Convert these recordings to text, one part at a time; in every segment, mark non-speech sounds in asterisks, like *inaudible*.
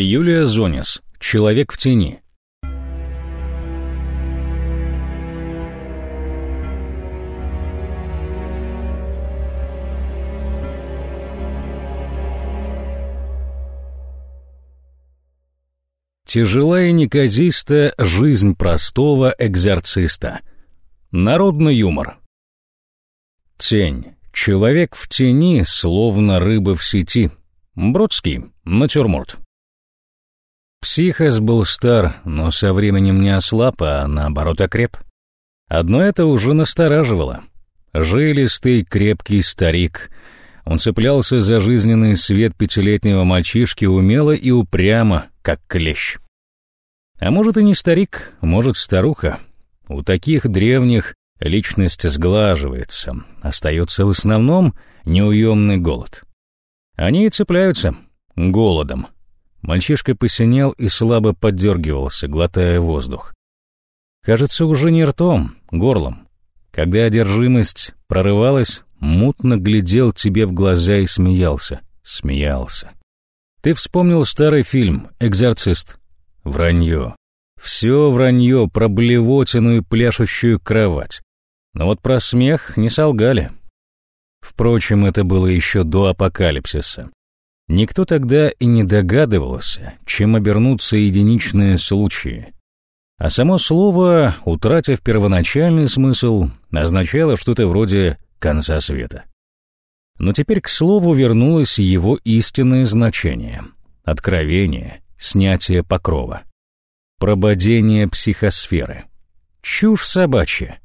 Юлия Зонис. Человек в тени. Тяжела и неказиста жизнь простого экзорциста. Народный юмор. Тень. Человек в тени, словно рыба в сети. Бродский. Натюрморт. Психос был стар, но со временем не ослаб, а наоборот окреп. Одно это уже настораживало. Жилистый, крепкий старик. Он цеплялся за жизненный свет пятилетнего мальчишки умело и упрямо, как клещ. А может и не старик, может старуха. У таких древних личность сглаживается, остается в основном неуемный голод. Они и цепляются голодом. Мальчишка посинел и слабо поддергивался, глотая воздух. Кажется, уже не ртом, горлом. Когда одержимость прорывалась, мутно глядел тебе в глаза и смеялся, смеялся. Ты вспомнил старый фильм «Экзорцист». Вранье. Все вранье про блевотину и пляшущую кровать. Но вот про смех не солгали. Впрочем, это было еще до апокалипсиса. Никто тогда и не догадывался, чем обернутся единичные случаи. А само слово, утратив первоначальный смысл, означало что-то вроде конца света. Но теперь к слову вернулось его истинное значение — откровение, снятие покрова, прободение психосферы. Чушь собачья.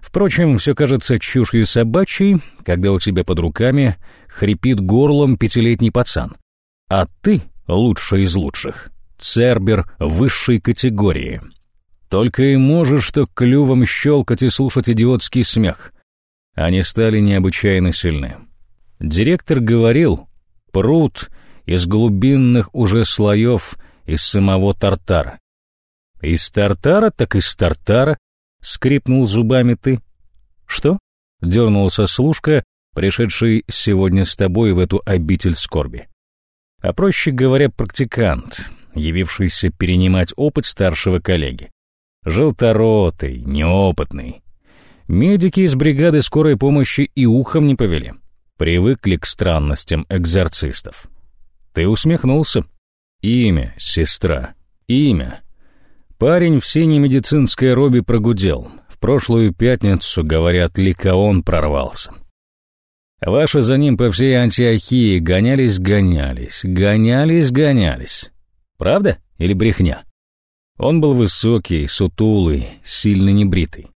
Впрочем, все кажется чушью собачьей, когда у тебя под руками хрипит горлом пятилетний пацан. А ты лучший из лучших. Цербер высшей категории. Только и можешь что клювом щелкать и слушать идиотский смех. Они стали необычайно сильны. Директор говорил, пруд из глубинных уже слоев из самого Тартара. Из Тартара, так из Тартара, скрипнул зубами ты. Что? Дернулся служка, пришедший сегодня с тобой в эту обитель скорби. А проще говоря, практикант, явившийся перенимать опыт старшего коллеги. Желторотый, неопытный. Медики из бригады скорой помощи и ухом не повели. Привыкли к странностям экзорцистов. Ты усмехнулся. Имя, сестра, имя. Парень в синей медицинской робе прогудел. В прошлую пятницу, говорят, Ликаон прорвался. Ваши за ним по всей Антиохии гонялись-гонялись, гонялись-гонялись. Правда или брехня? Он был высокий, сутулый, сильно небритый.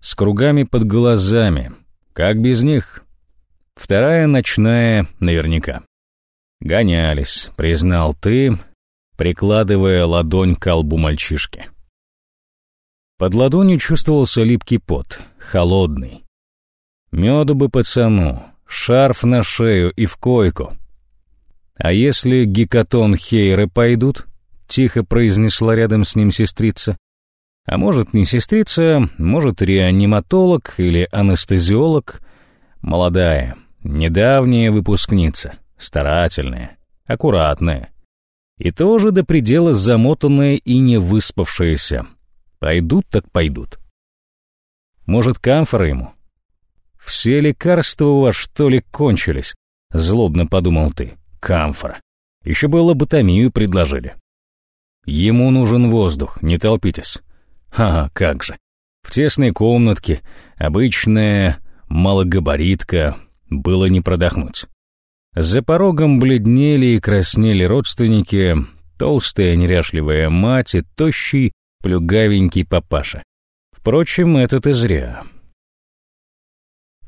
С кругами под глазами. Как без них? Вторая ночная наверняка. Гонялись, признал ты, прикладывая ладонь к колбу мальчишки. Под ладонью чувствовался липкий пот, холодный. Меду бы пацану, шарф на шею и в койку. А если гекатон Хейры пойдут? Тихо произнесла рядом с ним сестрица. А может, не сестрица, может, реаниматолог или анестезиолог. Молодая, недавняя выпускница, старательная, аккуратная. И тоже до предела замотанная и не выспавшаяся. Пойдут так пойдут. Может, камфора ему? Все лекарства у вас, что ли, кончились? Злобно подумал ты. Камфора. Еще бы лоботомию предложили. Ему нужен воздух, не толпитесь. Ага, как же. В тесной комнатке, обычная малогабаритка, было не продохнуть. За порогом бледнели и краснели родственники, толстая неряшливая мать и тощий, плюгавенький папаша. Впрочем, это-то зря.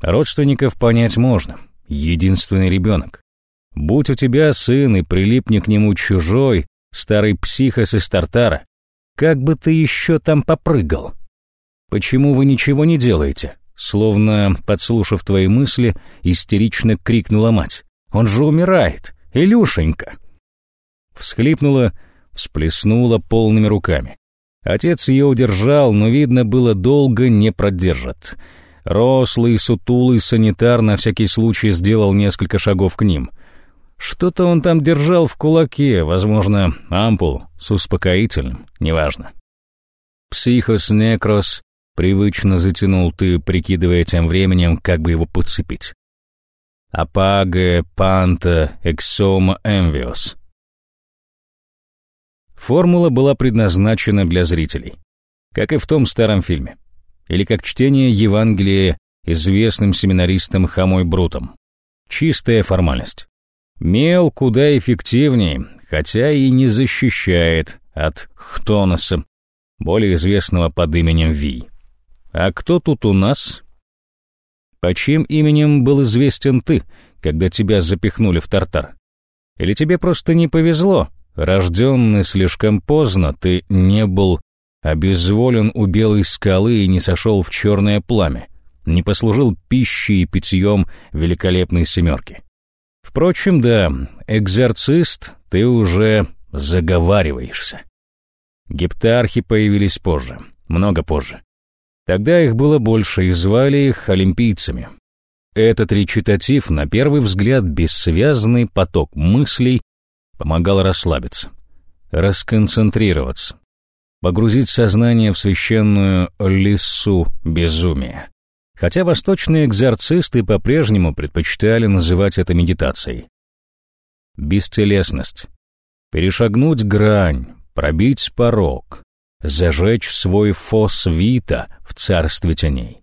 Родственников понять можно. Единственный ребенок. Будь у тебя сын и прилипни к нему чужой, старый психос из Тартара, как бы ты еще там попрыгал? Почему вы ничего не делаете? Словно, подслушав твои мысли, истерично крикнула мать. Он же умирает, Илюшенька!» Всхлипнула, всплеснула полными руками. Отец ее удержал, но, видно, было долго не продержат. Рослый, сутулый санитар на всякий случай сделал несколько шагов к ним. Что-то он там держал в кулаке, возможно, ампул с успокоительным, неважно. Психос некрос привычно затянул ты, прикидывая тем временем, как бы его подцепить. Апаге панта эксома эмвиос. Формула была предназначена для зрителей, как и в том старом фильме, или как чтение Евангелия известным семинаристом Хамой Брутом. Чистая формальность. Мел куда эффективнее, хотя и не защищает от Хтоноса, более известного под именем Ви. А кто тут у нас? По чьим именем был известен ты, когда тебя запихнули в тартар? Или тебе просто не повезло, рожденный слишком поздно, ты не был обезволен у белой скалы и не сошел в черное пламя, не послужил пищей и питьем великолепной семерки? Впрочем, да, экзорцист, ты уже заговариваешься. Гептархи появились позже, много позже. Тогда их было больше, и звали их олимпийцами. Этот речитатив, на первый взгляд, бессвязный поток мыслей, помогал расслабиться, расконцентрироваться, погрузить сознание в священную лесу безумия хотя восточные экзорцисты по-прежнему предпочитали называть это медитацией. Бестелесность. Перешагнуть грань, пробить порог, зажечь свой фос вита в царстве теней.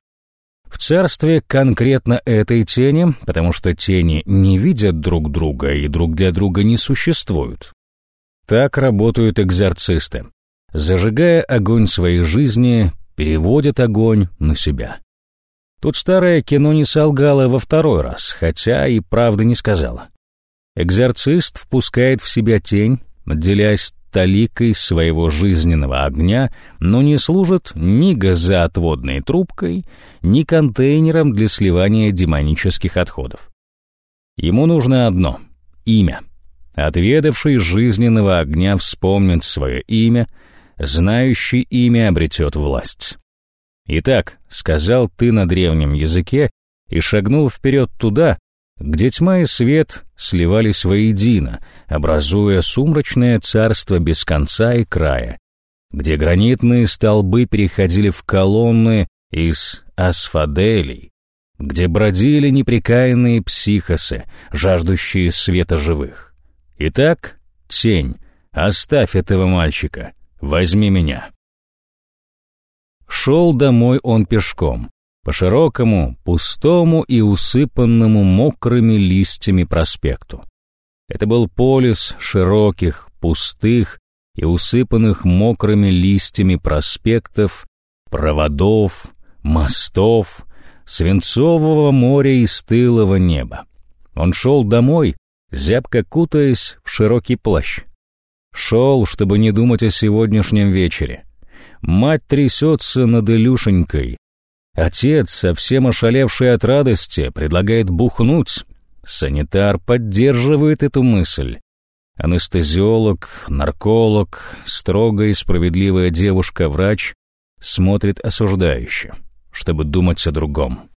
В царстве конкретно этой тени, потому что тени не видят друг друга и друг для друга не существуют. Так работают экзорцисты. Зажигая огонь своей жизни, переводят огонь на себя. Тут старое кино не солгало во второй раз, хотя и правды не сказала. Экзорцист впускает в себя тень, отделяясь таликой своего жизненного огня, но не служит ни газоотводной трубкой, ни контейнером для сливания демонических отходов. Ему нужно одно — имя. Отведавший жизненного огня вспомнит свое имя, знающий имя обретет власть. «Итак», — сказал ты на древнем языке и шагнул вперед туда, где тьма и свет сливались воедино, образуя сумрачное царство без конца и края, где гранитные столбы переходили в колонны из асфаделей, где бродили непрекаянные психосы, жаждущие света живых. Итак, тень, оставь этого мальчика, возьми меня. Шел домой он пешком, по широкому, пустому и усыпанному мокрыми листьями проспекту. Это был полис широких, пустых и усыпанных мокрыми листьями проспектов, проводов, мостов, свинцового моря и стылого неба. Он шел домой, зябко кутаясь в широкий плащ. Шел, чтобы не думать о сегодняшнем вечере. Мать трясется над Илюшенькой. Отец, совсем ошалевший от радости, предлагает бухнуть. Санитар поддерживает эту мысль. Анестезиолог, нарколог, строгая и справедливая девушка-врач смотрит осуждающе, чтобы думать о другом.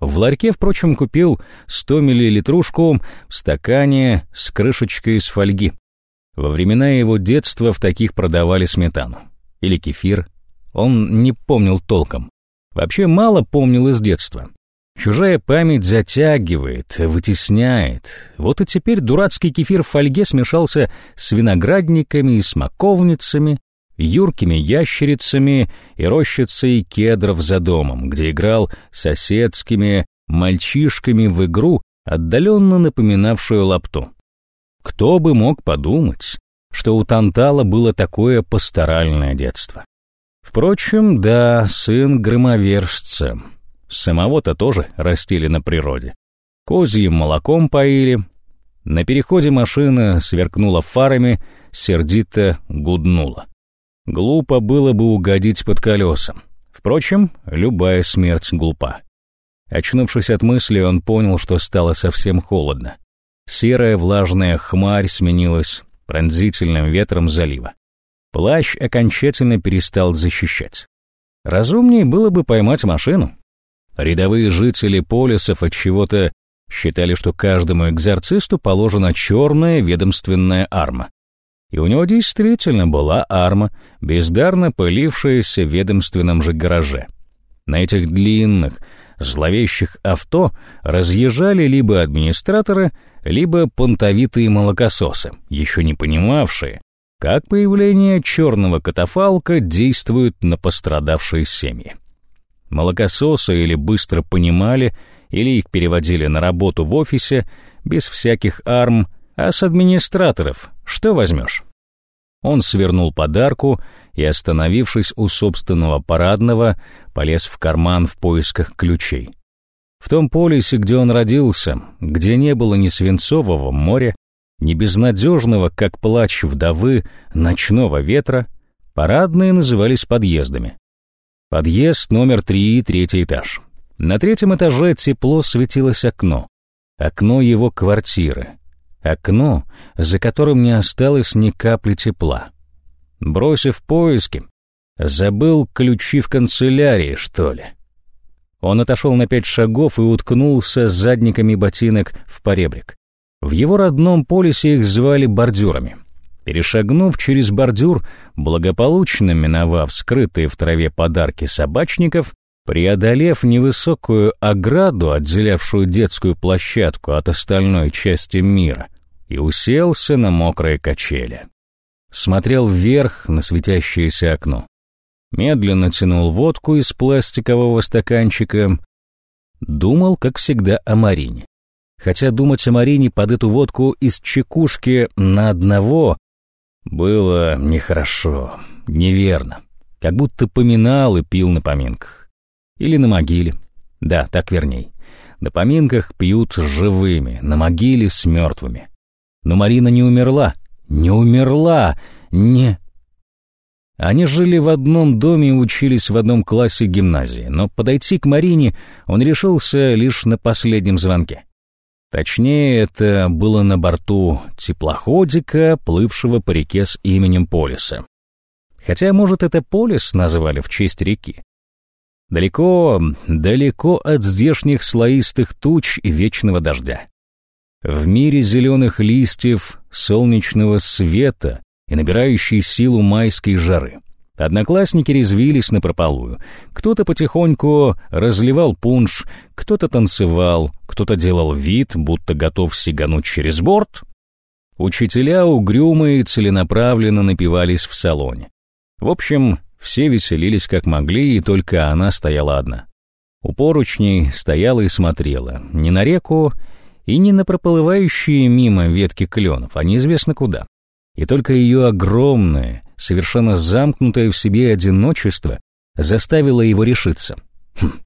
В ларьке, впрочем, купил 100 миллилитрушку в стакане с крышечкой из фольги. Во времена его детства в таких продавали сметану или кефир. Он не помнил толком. Вообще мало помнил из детства. Чужая память затягивает, вытесняет. Вот и теперь дурацкий кефир в фольге смешался с виноградниками и смоковницами, юркими ящерицами и рощицей кедров за домом, где играл соседскими мальчишками в игру, отдаленно напоминавшую лапту. Кто бы мог подумать, что у Тантала было такое пасторальное детство. Впрочем, да, сын громовержца. Самого-то тоже растили на природе. Козьим молоком поили. На переходе машина сверкнула фарами, сердито гуднула. Глупо было бы угодить под колеса. Впрочем, любая смерть глупа. Очнувшись от мысли, он понял, что стало совсем холодно. Серая влажная хмарь сменилась пронзительным ветром залива. Плащ окончательно перестал защищать. Разумнее было бы поймать машину. Рядовые жители полисов от чего-то Считали, что каждому экзорцисту положена черная ведомственная арма. И у него действительно была арма, бездарно пылившаяся в ведомственном же гараже. На этих длинных, зловещих авто разъезжали либо администраторы, либо понтовитые молокососы, еще не понимавшие, как появление черного катафалка действует на пострадавшие семьи. Молокососы или быстро понимали, или их переводили на работу в офисе без всяких арм, а с администраторов что возьмешь? Он свернул подарку и, остановившись у собственного парадного, полез в карман в поисках ключей. В том полисе, где он родился, где не было ни свинцового моря, ни безнадежного, как плач вдовы, ночного ветра, парадные назывались подъездами. Подъезд номер три, третий этаж. На третьем этаже тепло светилось окно. Окно его квартиры. Окно, за которым не осталось ни капли тепла. Бросив поиски, забыл ключи в канцелярии, что ли. Он отошел на пять шагов и уткнулся задниками ботинок в поребрик. В его родном полисе их звали бордюрами. Перешагнув через бордюр, благополучно миновав скрытые в траве подарки собачников, преодолев невысокую ограду, отделявшую детскую площадку от остальной части мира, и уселся на мокрые качели. Смотрел вверх на светящееся окно. Медленно тянул водку из пластикового стаканчика. Думал, как всегда, о Марине. Хотя думать о Марине под эту водку из чекушки на одного было нехорошо, неверно. Как будто поминал и пил на поминках. Или на могиле. Да, так верней. На поминках пьют с живыми, на могиле с мертвыми. Но Марина не умерла. Не умерла. Не... Они жили в одном доме и учились в одном классе гимназии, но подойти к Марине он решился лишь на последнем звонке. Точнее, это было на борту теплоходика, плывшего по реке с именем Полиса. Хотя, может, это Полис назвали в честь реки. Далеко, далеко от здешних слоистых туч и вечного дождя. В мире зеленых листьев, солнечного света и набирающей силу майской жары. Одноклассники резвились напропалую. Кто-то потихоньку разливал пунш, кто-то танцевал, кто-то делал вид, будто готов сигануть через борт. Учителя угрюмые целенаправленно напивались в салоне. В общем, все веселились как могли, и только она стояла одна. У поручней стояла и смотрела, не на реку и не на проплывающие мимо ветки кленов, а неизвестно куда. И только ее огромное, совершенно замкнутое в себе одиночество заставило его решиться. Хм,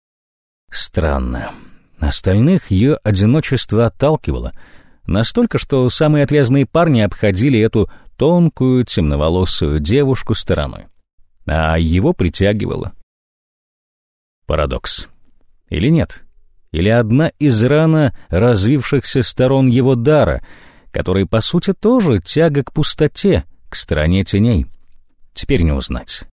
странно. Остальных ее одиночество отталкивало, настолько, что самые отвязные парни обходили эту тонкую темноволосую девушку стороной а его притягивало. Парадокс. Или нет? Или одна из рано развившихся сторон его дара, который, по сути, тоже тяга к пустоте, к стороне теней? Теперь не узнать.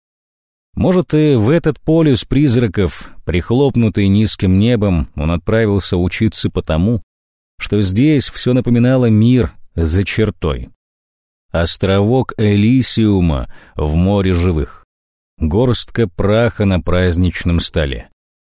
Может, и в этот полюс призраков, прихлопнутый низким небом, он отправился учиться потому, что здесь все напоминало мир за чертой. Островок Элисиума в море живых горстка праха на праздничном столе.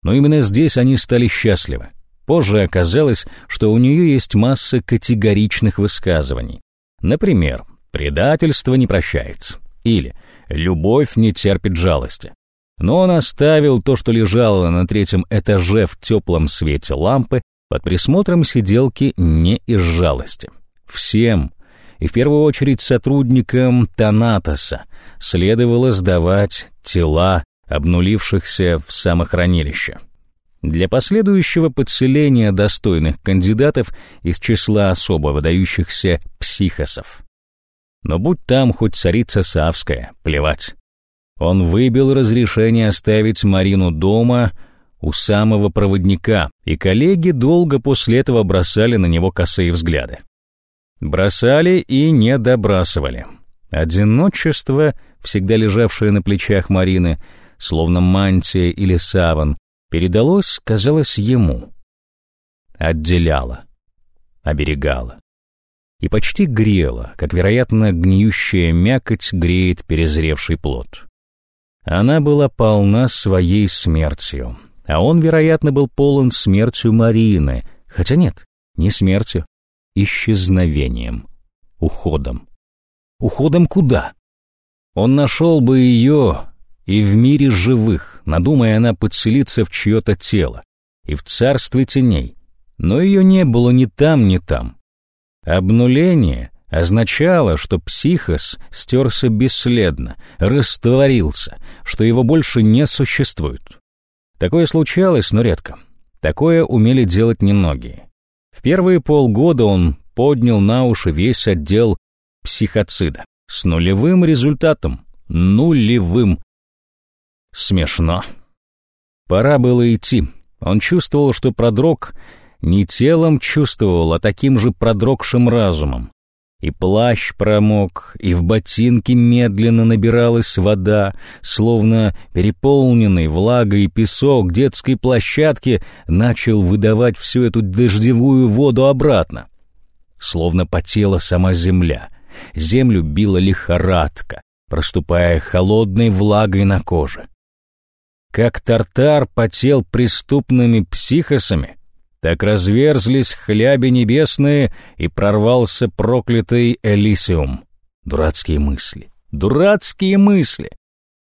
Но именно здесь они стали счастливы. Позже оказалось, что у нее есть масса категоричных высказываний. Например, «предательство не прощается» или «любовь не терпит жалости». Но он оставил то, что лежало на третьем этаже в теплом свете лампы, под присмотром сиделки не из жалости. Всем, и в первую очередь сотрудникам Танатоса, следовало сдавать тела обнулившихся в самохранилище. Для последующего подселения достойных кандидатов из числа особо выдающихся психосов. Но будь там хоть царица Савская, плевать. Он выбил разрешение оставить Марину дома у самого проводника, и коллеги долго после этого бросали на него косые взгляды. Бросали и не добрасывали. Одиночество, всегда лежавшее на плечах Марины, словно мантия или саван, передалось, казалось, ему. отделяла, оберегала и почти грела, как, вероятно, гниющая мякоть греет перезревший плод. Она была полна своей смертью, а он, вероятно, был полон смертью Марины, хотя нет, не смертью, исчезновением, уходом. Уходом куда? Он нашел бы ее и в мире живых, надумая она подселиться в чье-то тело, и в царстве теней, но ее не было ни там, ни там. Обнуление означало, что психос стерся бесследно, растворился, что его больше не существует. Такое случалось, но редко. Такое умели делать немногие. В первые полгода он поднял на уши весь отдел психоцида с нулевым результатом. Нулевым. Смешно. Пора было идти. Он чувствовал, что продрог не телом чувствовал, а таким же продрогшим разумом. И плащ промок, и в ботинке медленно набиралась вода, словно переполненный влагой песок детской площадки начал выдавать всю эту дождевую воду обратно. Словно потела сама земля. Землю била лихорадка, проступая холодной влагой на коже. Как тартар потел преступными психосами — так разверзлись хляби небесные, и прорвался проклятый Элисиум. Дурацкие мысли, дурацкие мысли.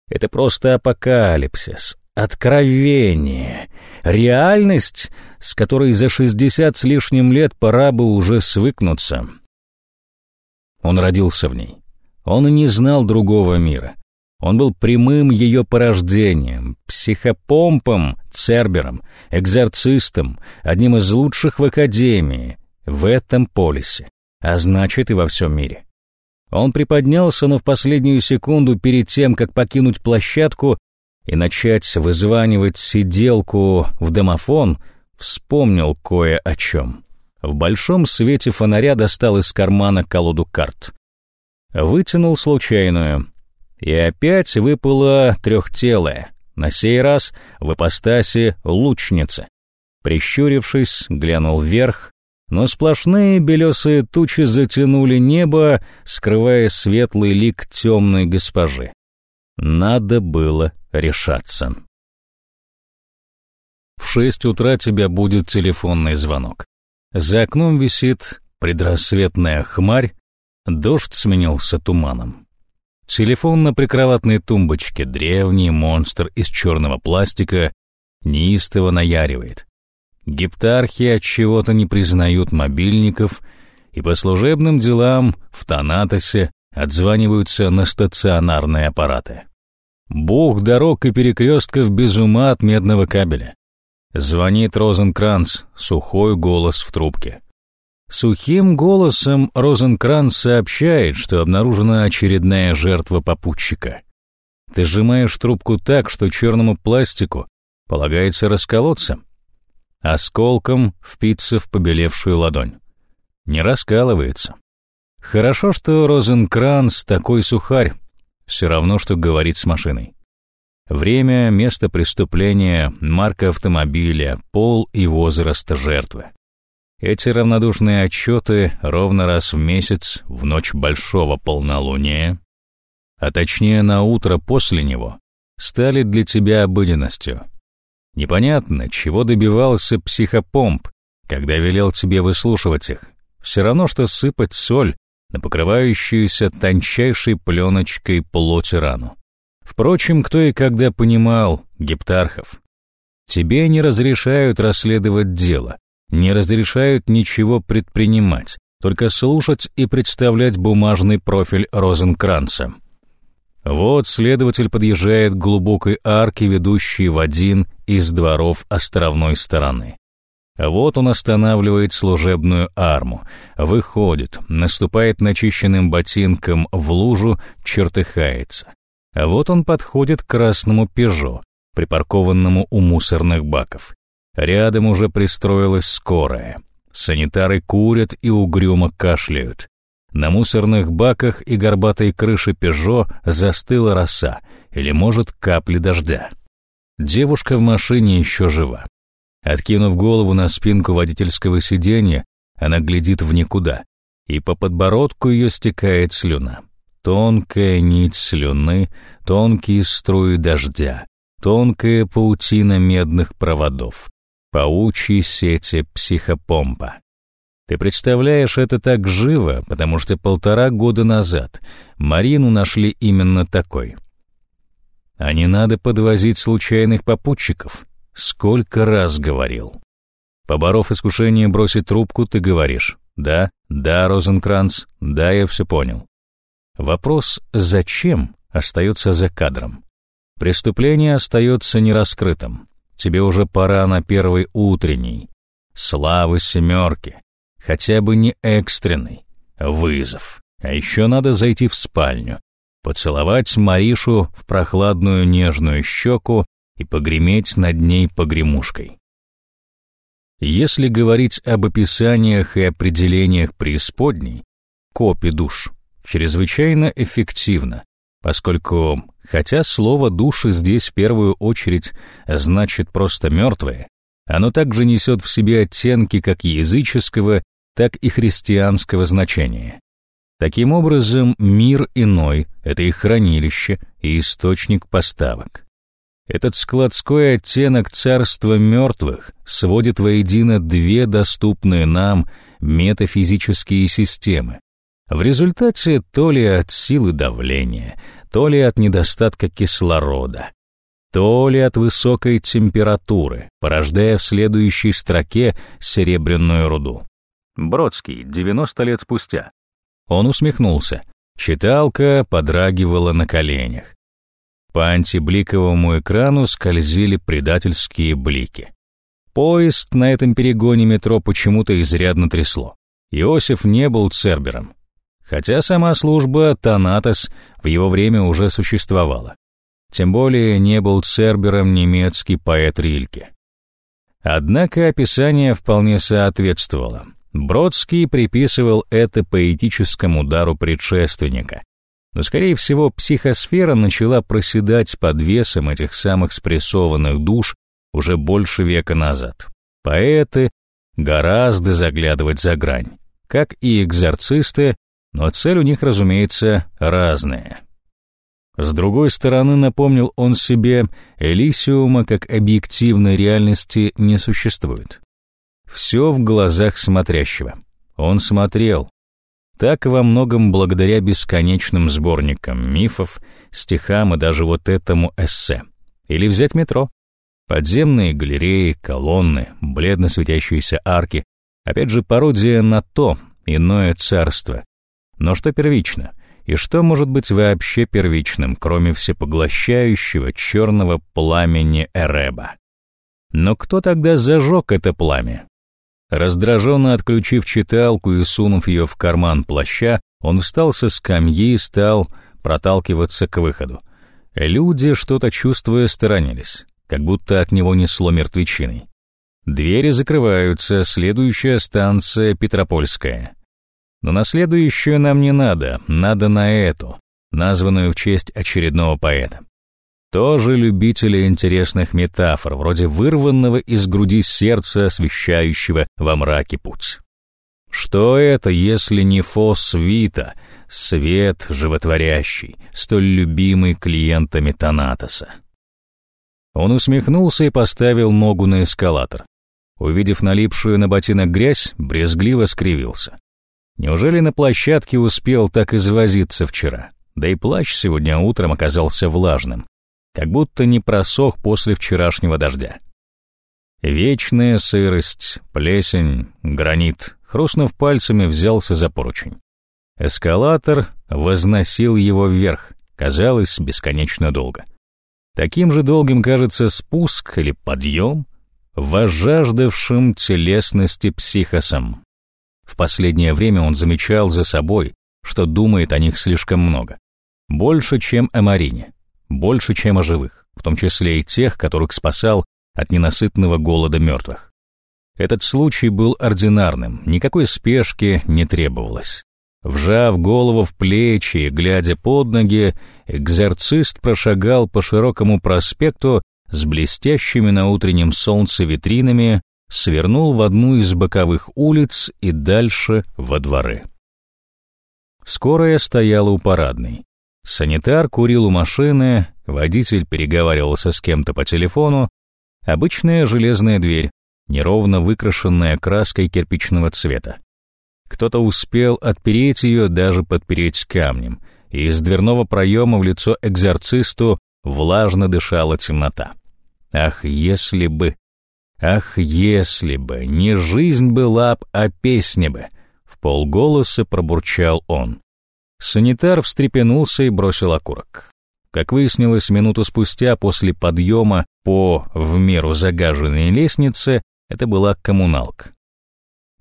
Это просто апокалипсис, откровение, реальность, с которой за шестьдесят с лишним лет пора бы уже свыкнуться. Он родился в ней. Он и не знал другого мира. Он был прямым ее порождением, психопомпом, цербером, экзорцистом, одним из лучших в Академии, в этом полисе, а значит и во всем мире. Он приподнялся, но в последнюю секунду перед тем, как покинуть площадку и начать вызванивать сиделку в домофон, вспомнил кое о чем. В большом свете фонаря достал из кармана колоду карт. Вытянул случайную — и опять выпала трехтелая, на сей раз в ипостаси лучница. Прищурившись, глянул вверх, но сплошные белесые тучи затянули небо, скрывая светлый лик темной госпожи. Надо было решаться. В шесть утра тебя будет телефонный звонок. За окном висит предрассветная хмарь, дождь сменился туманом. Телефон на прикроватной тумбочке, древний монстр из черного пластика, неистово наяривает. Гептархи от чего-то не признают мобильников и по служебным делам в Танатосе отзваниваются на стационарные аппараты. Бог дорог и перекрестков без ума от медного кабеля. Звонит Розенкранц, сухой голос в трубке. Сухим голосом Розенкранц сообщает, что обнаружена очередная жертва попутчика. Ты сжимаешь трубку так, что черному пластику полагается расколоться. Осколком впиться в побелевшую ладонь. Не раскалывается. Хорошо, что Розенкранц такой сухарь. Все равно, что говорить с машиной. Время, место преступления, марка автомобиля, пол и возраст жертвы. Эти равнодушные отчеты ровно раз в месяц, в ночь большого полнолуния, а точнее на утро после него, стали для тебя обыденностью. Непонятно, чего добивался психопомп, когда велел тебе выслушивать их. Все равно, что сыпать соль на покрывающуюся тончайшей пленочкой плоти рану. Впрочем, кто и когда понимал Гептархов. Тебе не разрешают расследовать дело, не разрешают ничего предпринимать, только слушать и представлять бумажный профиль Розенкранца. Вот следователь подъезжает к глубокой арке, ведущей в один из дворов островной стороны. Вот он останавливает служебную арму, выходит, наступает начищенным ботинком в лужу, чертыхается. Вот он подходит к красному «Пежо», припаркованному у мусорных баков. Рядом уже пристроилась скорая. Санитары курят и угрюмо кашляют. На мусорных баках и горбатой крыше «Пежо» застыла роса, или, может, капли дождя. Девушка в машине еще жива. Откинув голову на спинку водительского сиденья, она глядит в никуда, и по подбородку ее стекает слюна. Тонкая нить слюны, тонкие струи дождя, тонкая паутина медных проводов, паучьи сети психопомпа. Ты представляешь это так живо, потому что полтора года назад Марину нашли именно такой. А не надо подвозить случайных попутчиков. Сколько раз говорил. Поборов искушение бросить трубку, ты говоришь «Да, да, Розенкранц, да, я все понял». Вопрос «зачем?» остается за кадром. Преступление остается нераскрытым. Тебе уже пора на первый утренний. Славы семерки. Хотя бы не экстренный. Вызов. А еще надо зайти в спальню, поцеловать Маришу в прохладную нежную щеку и погреметь над ней погремушкой. Если говорить об описаниях и определениях преисподней, копи душ чрезвычайно эффективно, поскольку, хотя слово «души» здесь в первую очередь значит просто «мертвые», оно также несет в себе оттенки как языческого, так и христианского значения. Таким образом, мир иной — это их хранилище и источник поставок. Этот складской оттенок царства мертвых сводит воедино две доступные нам метафизические системы. В результате то ли от силы давления, то ли от недостатка кислорода, то ли от высокой температуры, порождая в следующей строке серебряную руду. Бродский, 90 лет спустя. Он усмехнулся. Читалка подрагивала на коленях. По антибликовому экрану скользили предательские блики. Поезд на этом перегоне метро почему-то изрядно трясло. Иосиф не был цербером, хотя сама служба Танатос в его время уже существовала. Тем более не был цербером немецкий поэт Рильке. Однако описание вполне соответствовало. Бродский приписывал это поэтическому дару предшественника, но, скорее всего, психосфера начала проседать под весом этих самых спрессованных душ уже больше века назад. Поэты гораздо заглядывать за грань, как и экзорцисты, но цель у них, разумеется, разная. С другой стороны, напомнил он себе, Элисиума как объективной реальности не существует. Все в глазах смотрящего. Он смотрел, так во многом благодаря бесконечным сборникам мифов, стихам и даже вот этому эссе. Или взять метро. Подземные галереи, колонны, бледно светящиеся арки. Опять же, пародия на то, иное царство. Но что первично? И что может быть вообще первичным, кроме всепоглощающего черного пламени Эреба? Но кто тогда зажег это пламя? Раздраженно отключив читалку и сунув ее в карман плаща, он встал со скамьи и стал проталкиваться к выходу. Люди, что-то чувствуя, сторонились, как будто от него несло мертвечиной. Двери закрываются, следующая станция Петропольская. Но на следующую нам не надо, надо на эту, названную в честь очередного поэта. Тоже любители интересных метафор, вроде вырванного из груди сердца, освещающего во мраке путь. Что это, если не фос вита, свет животворящий, столь любимый клиентами Танатоса? Он усмехнулся и поставил ногу на эскалатор. Увидев налипшую на ботинок грязь, брезгливо скривился. Неужели на площадке успел так извозиться вчера? Да и плащ сегодня утром оказался влажным, как будто не просох после вчерашнего дождя. Вечная сырость, плесень, гранит, хрустнув пальцами, взялся за поручень. Эскалатор возносил его вверх, казалось, бесконечно долго. Таким же долгим кажется спуск или подъем, возжаждавшим телесности психосом. В последнее время он замечал за собой, что думает о них слишком много. Больше, чем о Марине больше, чем о живых, в том числе и тех, которых спасал от ненасытного голода мертвых. Этот случай был ординарным, никакой спешки не требовалось. Вжав голову в плечи и глядя под ноги, экзорцист прошагал по широкому проспекту, с блестящими на утреннем солнце витринами свернул в одну из боковых улиц и дальше во дворы. Скорая стояла у парадной. Санитар курил у машины, водитель переговаривался с кем-то по телефону. Обычная железная дверь, неровно выкрашенная краской кирпичного цвета. Кто-то успел отпереть ее, даже подпереть камнем, и из дверного проема в лицо экзорцисту влажно дышала темнота. Ах, если бы... Ах, если бы не жизнь была б, а песня бы, в полголоса пробурчал он. Санитар встрепенулся и бросил окурок. Как выяснилось минуту спустя после подъема по в меру загаженной лестнице, это была коммуналка.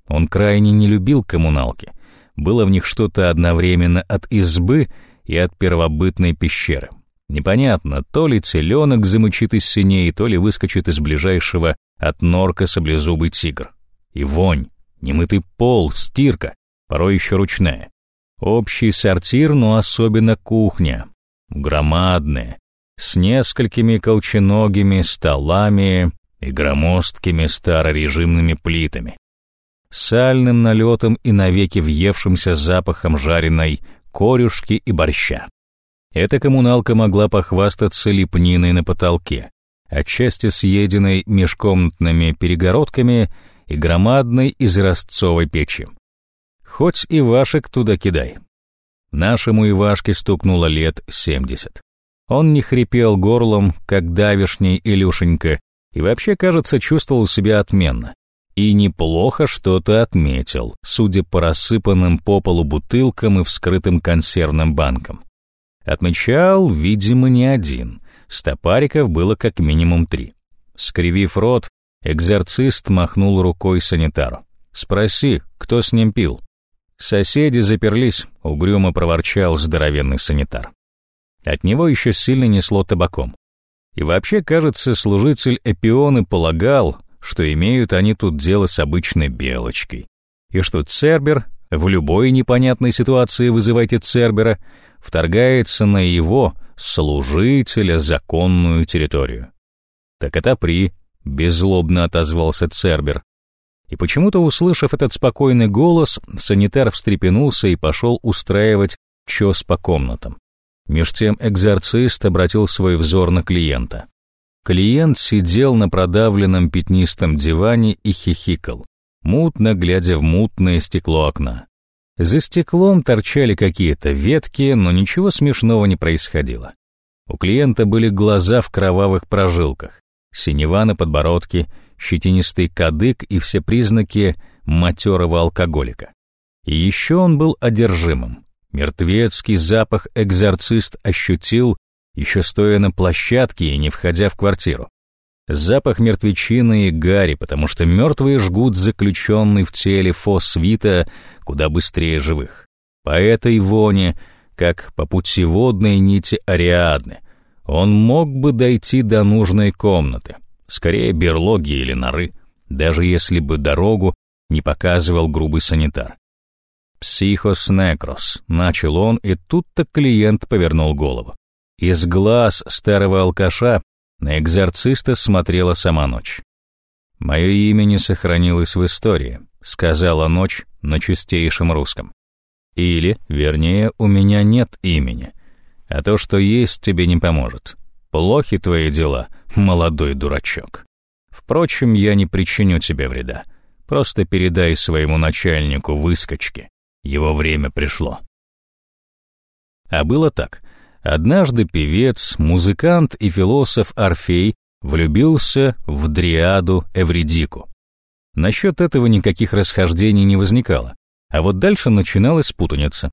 Он крайне не любил коммуналки. Было в них что-то одновременно от избы и от первобытной пещеры. Непонятно, то ли теленок замычит из синей, то ли выскочит из ближайшего от норка саблезубый тигр. И вонь, немытый пол, стирка, порой еще ручная. Общий сортир, но особенно кухня. Громадная, с несколькими колченогими столами и громоздкими старорежимными плитами. Сальным налетом и навеки въевшимся запахом жареной корюшки и борща. Эта коммуналка могла похвастаться лепниной на потолке, отчасти съеденной межкомнатными перегородками и громадной изразцовой печи. Хоть и Ивашек туда кидай. Нашему Ивашке стукнуло лет семьдесят. Он не хрипел горлом, как давишний Илюшенька, и вообще, кажется, чувствовал себя отменно. И неплохо что-то отметил, судя по рассыпанным по полу бутылкам и вскрытым консервным банкам. Отмечал, видимо, не один. Стопариков было как минимум три. Скривив рот, экзорцист махнул рукой санитару. «Спроси, кто с ним пил?» «Соседи заперлись», — угрюмо проворчал здоровенный санитар. От него еще сильно несло табаком. И вообще, кажется, служитель Эпионы полагал, что имеют они тут дело с обычной белочкой. И что Цербер, в любой непонятной ситуации вызывайте Цербера, вторгается на его, служителя, законную территорию. «Так это при», — беззлобно отозвался Цербер. И почему-то, услышав этот спокойный голос, санитар встрепенулся и пошел устраивать чес по комнатам. Меж тем экзорцист обратил свой взор на клиента. Клиент сидел на продавленном пятнистом диване и хихикал, мутно глядя в мутное стекло окна. За стеклом торчали какие-то ветки, но ничего смешного не происходило. У клиента были глаза в кровавых прожилках, синева на подбородке, щетинистый кадык и все признаки матерого алкоголика. И еще он был одержимым. Мертвецкий запах экзорцист ощутил, еще стоя на площадке и не входя в квартиру. Запах мертвечины и гари, потому что мертвые жгут заключенный в теле фосфита куда быстрее живых. По этой воне, как по путеводной нити Ариадны, он мог бы дойти до нужной комнаты, скорее берлоги или норы, даже если бы дорогу не показывал грубый санитар. «Психоснекрос», — начал он, и тут-то клиент повернул голову. Из глаз старого алкаша на экзорциста смотрела сама ночь. «Мое имя не сохранилось в истории», — сказала ночь на чистейшем русском. «Или, вернее, у меня нет имени, а то, что есть, тебе не поможет. Плохи твои дела, молодой дурачок. Впрочем, я не причиню тебе вреда. Просто передай своему начальнику выскочки. Его время пришло». А было так. Однажды певец, музыкант и философ Орфей влюбился в дриаду Эвридику. Насчет этого никаких расхождений не возникало, а вот дальше начиналась путаница.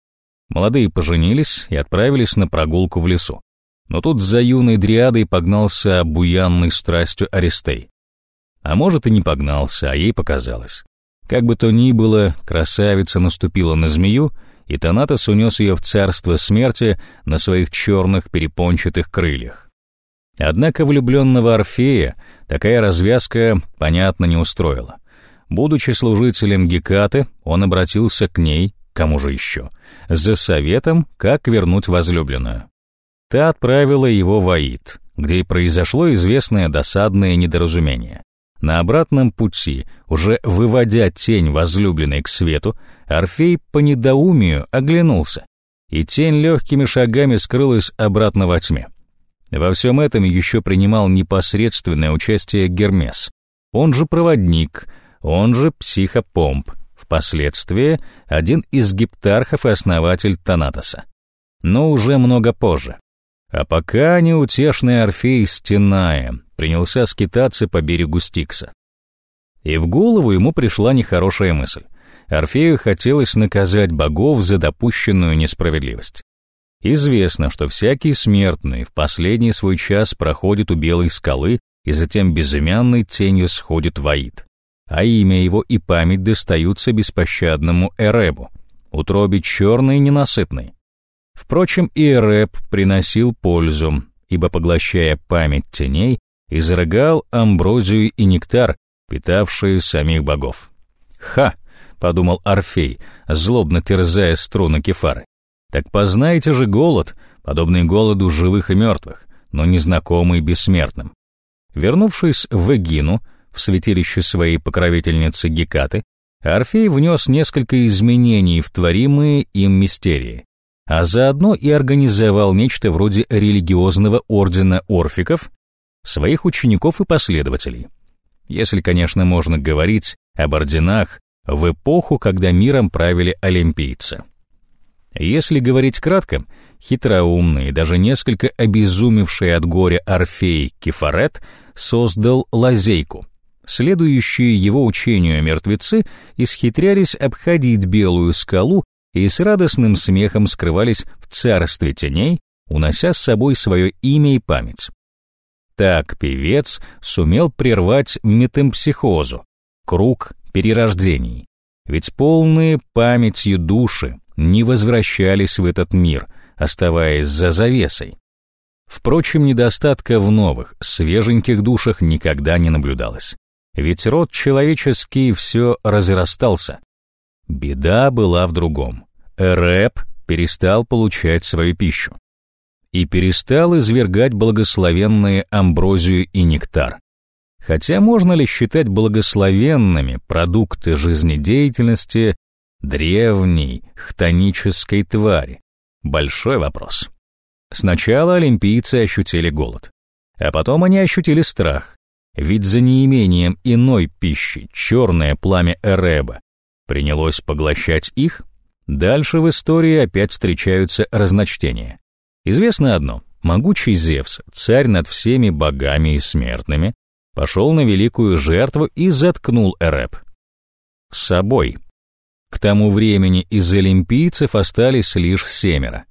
Молодые поженились и отправились на прогулку в лесу. Но тут за юной дриадой погнался буянной страстью Аристей. А может и не погнался, а ей показалось. Как бы то ни было, красавица наступила на змею и Танатос унес ее в царство смерти на своих черных перепончатых крыльях. Однако влюбленного Орфея такая развязка, понятно, не устроила. Будучи служителем Гекаты, он обратился к ней, кому же еще, за советом, как вернуть возлюбленную. Та отправила его в Аид, где и произошло известное досадное недоразумение. На обратном пути, уже выводя тень возлюбленной к свету, Орфей по недоумию оглянулся, и тень легкими шагами скрылась обратно во тьме. Во всем этом еще принимал непосредственное участие Гермес, он же проводник, он же психопомп, впоследствии один из гептархов и основатель Танатоса. Но уже много позже. А пока неутешный Орфей, стеная, принялся скитаться по берегу Стикса. И в голову ему пришла нехорошая мысль. Орфею хотелось наказать богов за допущенную несправедливость. Известно, что всякий смертный в последний свой час проходит у белой скалы и затем безымянной тенью сходит в Аид. А имя его и память достаются беспощадному Эребу, утробе черной и ненасытной. Впрочем, и Эреб приносил пользу, ибо, поглощая память теней, изрыгал амброзию и нектар, питавшие самих богов. «Ха!» — подумал Орфей, злобно терзая струны кефары. «Так познайте же голод, подобный голоду живых и мертвых, но незнакомый бессмертным». Вернувшись в Эгину, в святилище своей покровительницы Гекаты, Орфей внес несколько изменений в творимые им мистерии, а заодно и организовал нечто вроде религиозного ордена орфиков, своих учеников и последователей. Если, конечно, можно говорить об орденах в эпоху, когда миром правили олимпийцы. Если говорить кратко, хитроумный и даже несколько обезумевший от горя Орфей Кефарет создал лазейку. Следующие его учению мертвецы исхитрялись обходить белую скалу и с радостным смехом скрывались в царстве теней, унося с собой свое имя и память. Так певец сумел прервать метемпсихозу, круг перерождений. Ведь полные памятью души не возвращались в этот мир, оставаясь за завесой. Впрочем, недостатка в новых, свеженьких душах никогда не наблюдалось. Ведь род человеческий все разрастался, Беда была в другом. Рэп перестал получать свою пищу и перестал извергать благословенные амброзию и нектар. Хотя можно ли считать благословенными продукты жизнедеятельности древней хтонической твари? Большой вопрос. Сначала олимпийцы ощутили голод, а потом они ощутили страх, ведь за неимением иной пищи черное пламя Эреба принялось поглощать их, дальше в истории опять встречаются разночтения. Известно одно. Могучий Зевс, царь над всеми богами и смертными, пошел на великую жертву и заткнул Эреб. С собой. К тому времени из олимпийцев остались лишь семеро.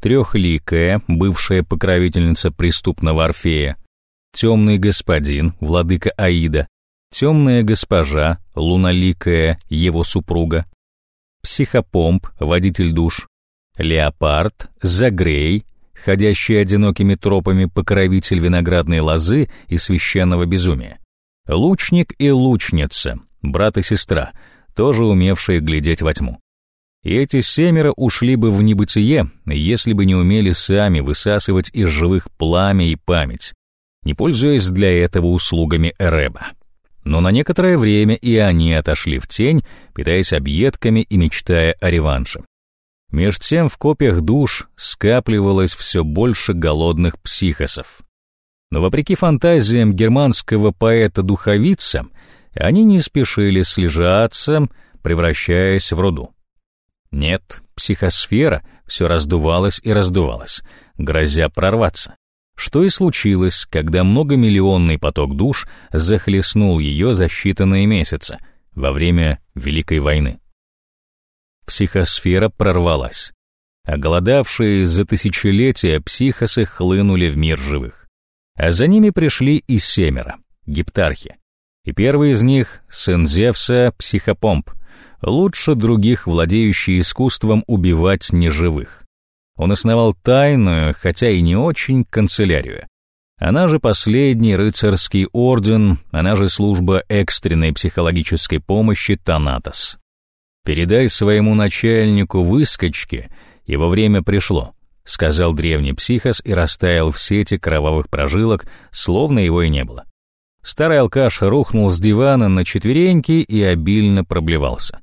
Трехликая, бывшая покровительница преступного Орфея, темный господин, владыка Аида, темная госпожа, луналикая, его супруга, психопомп, водитель душ, леопард, загрей, ходящий одинокими тропами покровитель виноградной лозы и священного безумия, лучник и лучница, брат и сестра, тоже умевшие глядеть во тьму. И эти семеро ушли бы в небытие, если бы не умели сами высасывать из живых пламя и память, не пользуясь для этого услугами Эреба но на некоторое время и они отошли в тень, питаясь объедками и мечтая о реванше. Меж тем в копиях душ скапливалось все больше голодных психосов. Но вопреки фантазиям германского поэта-духовица, они не спешили слежаться, превращаясь в руду. Нет, психосфера все раздувалась и раздувалась, грозя прорваться что и случилось, когда многомиллионный поток душ захлестнул ее за считанные месяцы во время Великой войны. Психосфера прорвалась, а голодавшие за тысячелетия психосы хлынули в мир живых. А за ними пришли и семеро, гептархи. И первый из них — сын Зевса, психопомп, лучше других владеющий искусством убивать неживых. Он основал тайную, хотя и не очень, канцелярию. Она же последний рыцарский орден, она же служба экстренной психологической помощи Танатос. Передай своему начальнику выскочке, его время пришло. сказал древний психос и растаял в сети кровавых прожилок, словно его и не было. Старый алкаш рухнул с дивана на четвереньки и обильно проблевался.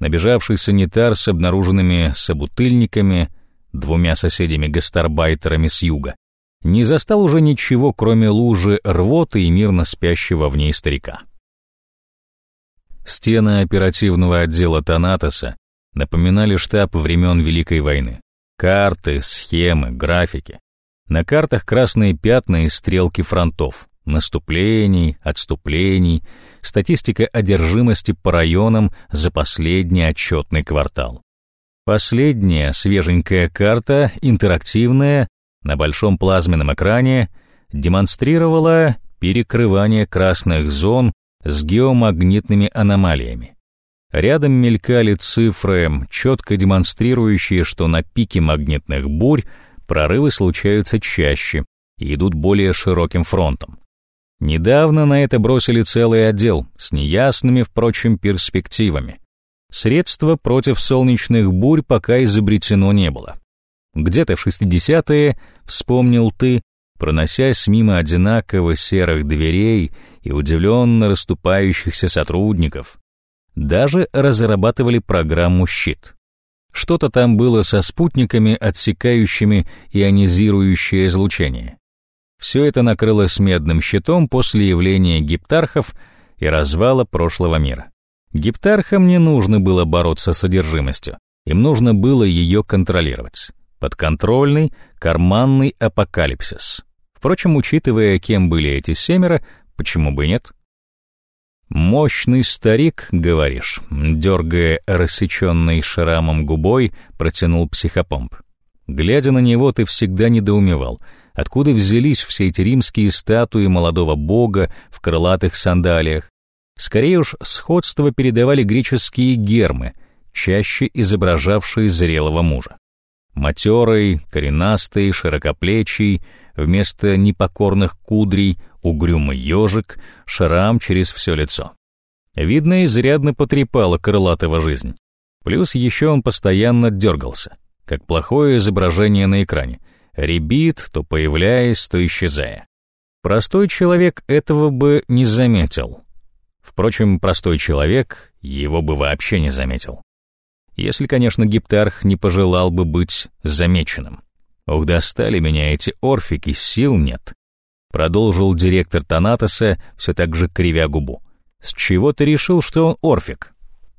Набежавший санитар с обнаруженными собутыльниками, двумя соседями-гастарбайтерами с юга, не застал уже ничего, кроме лужи рвоты и мирно спящего в ней старика. Стены оперативного отдела Танатоса напоминали штаб времен Великой войны. Карты, схемы, графики. На картах красные пятна и стрелки фронтов, наступлений, отступлений, статистика одержимости по районам за последний отчетный квартал. Последняя свеженькая карта, интерактивная, на большом плазменном экране, демонстрировала перекрывание красных зон с геомагнитными аномалиями. Рядом мелькали цифры, четко демонстрирующие, что на пике магнитных бурь прорывы случаются чаще и идут более широким фронтом. Недавно на это бросили целый отдел с неясными, впрочем, перспективами. Средства против солнечных бурь пока изобретено не было. Где-то в 60-е, вспомнил ты, проносясь мимо одинаково серых дверей и удивленно расступающихся сотрудников, даже разрабатывали программу «Щит». Что-то там было со спутниками, отсекающими ионизирующее излучение. Все это накрылось медным щитом после явления гиптархов и развала прошлого мира. Гиптархам не нужно было бороться с содержимостью, им нужно было ее контролировать. Подконтрольный, карманный апокалипсис. Впрочем, учитывая, кем были эти семеро, почему бы нет? «Мощный старик, говоришь», — дергая рассеченной шрамом губой, протянул психопомп. Глядя на него, ты всегда недоумевал, откуда взялись все эти римские статуи молодого бога в крылатых сандалиях. Скорее уж, сходство передавали греческие гермы, чаще изображавшие зрелого мужа. Матерый, коренастый, широкоплечий, вместо непокорных кудрей угрюмый ежик, шрам через все лицо. Видно, изрядно потрепало крылатого жизнь. Плюс еще он постоянно дергался, как плохое изображение на экране, ребит, то появляясь, то исчезая. Простой человек этого бы не заметил. Впрочем, простой человек его бы вообще не заметил. Если, конечно, Гиптарх не пожелал бы быть замеченным. Ох, достали меня эти орфики, сил нет. Продолжил директор Танатоса, все так же кривя губу. С чего ты решил, что он орфик?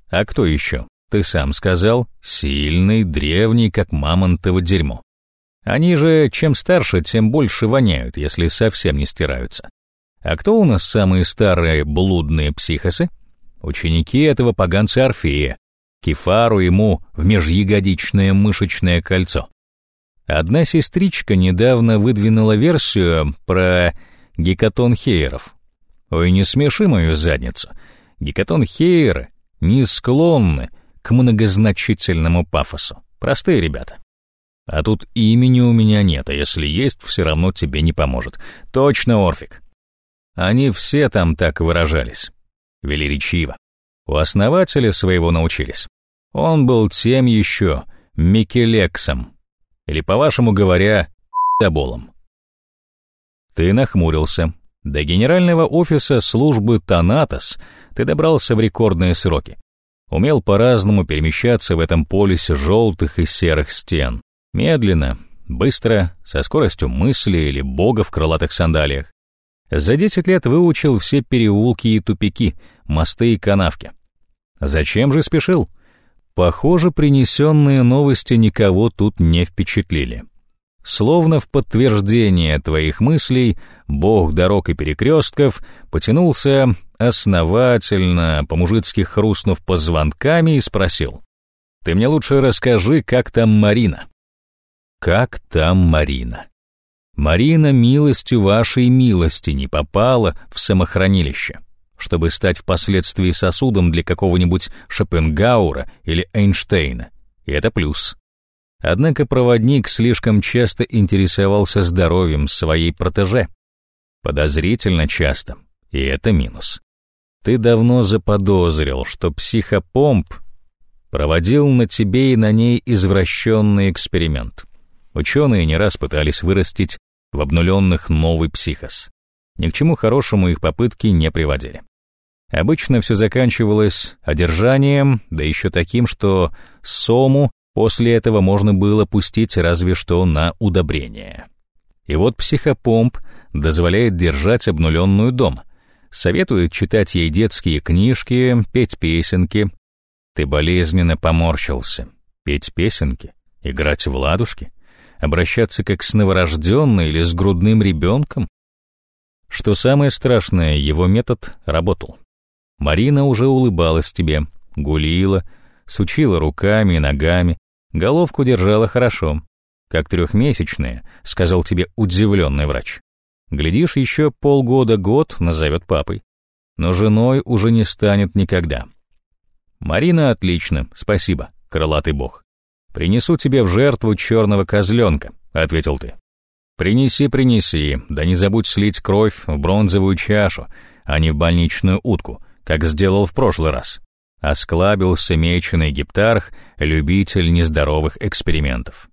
А кто еще? Ты сам сказал, сильный, древний, как мамонтово дерьмо. Они же, чем старше, тем больше воняют, если совсем не стираются. А кто у нас самые старые блудные психосы? Ученики этого поганца Орфея. Кефару ему в межягодичное мышечное кольцо. Одна сестричка недавно выдвинула версию про гекатон-хейеров. Ой, не смеши мою задницу. Гекатон-хейеры не склонны к многозначительному пафосу. Простые ребята. А тут имени у меня нет, а если есть, все равно тебе не поможет. Точно, Орфик. Они все там так выражались. Велеречиво. У основателя своего научились. Он был тем еще Микелексом, или, по-вашему говоря, доболом. Ты нахмурился. До генерального офиса службы Танатос ты добрался в рекордные сроки. Умел по-разному перемещаться в этом полюсе желтых и серых стен. Медленно, быстро, со скоростью мысли или бога в крылатых сандалиях. За 10 лет выучил все переулки и тупики, мосты и канавки. Зачем же спешил? Похоже, принесенные новости никого тут не впечатлили. Словно в подтверждение твоих мыслей, бог дорог и перекрестков потянулся основательно, по-мужицки хрустнув позвонками, и спросил. «Ты мне лучше расскажи, как там Марина?» «Как там Марина?» «Марина милостью вашей милости не попала в самохранилище» чтобы стать впоследствии сосудом для какого-нибудь Шопенгаура или Эйнштейна. И это плюс. Однако проводник слишком часто интересовался здоровьем своей протеже. Подозрительно часто, и это минус. Ты давно заподозрил, что психопомп проводил на тебе и на ней извращенный эксперимент. Ученые не раз пытались вырастить в обнуленных новый психос. Ни к чему хорошему их попытки не приводили. Обычно все заканчивалось одержанием, да еще таким, что сому после этого можно было пустить разве что на удобрение. И вот психопомп дозволяет держать обнуленную дом, советует читать ей детские книжки, петь песенки. Ты болезненно поморщился. Петь песенки? Играть в ладушки? Обращаться как с новорожденной или с грудным ребенком? Что самое страшное, его метод работал. Марина уже улыбалась тебе, гулила, сучила руками и ногами, головку держала хорошо, как трехмесячная, сказал тебе удивленный врач. Глядишь, еще полгода-год назовет папой. Но женой уже не станет никогда. Марина отлично, спасибо, крылатый бог. Принесу тебе в жертву черного козленка, ответил ты. Принеси, принеси, да не забудь слить кровь в бронзовую чашу, а не в больничную утку, как сделал в прошлый раз. Осклабился меченый гептарх, любитель нездоровых экспериментов.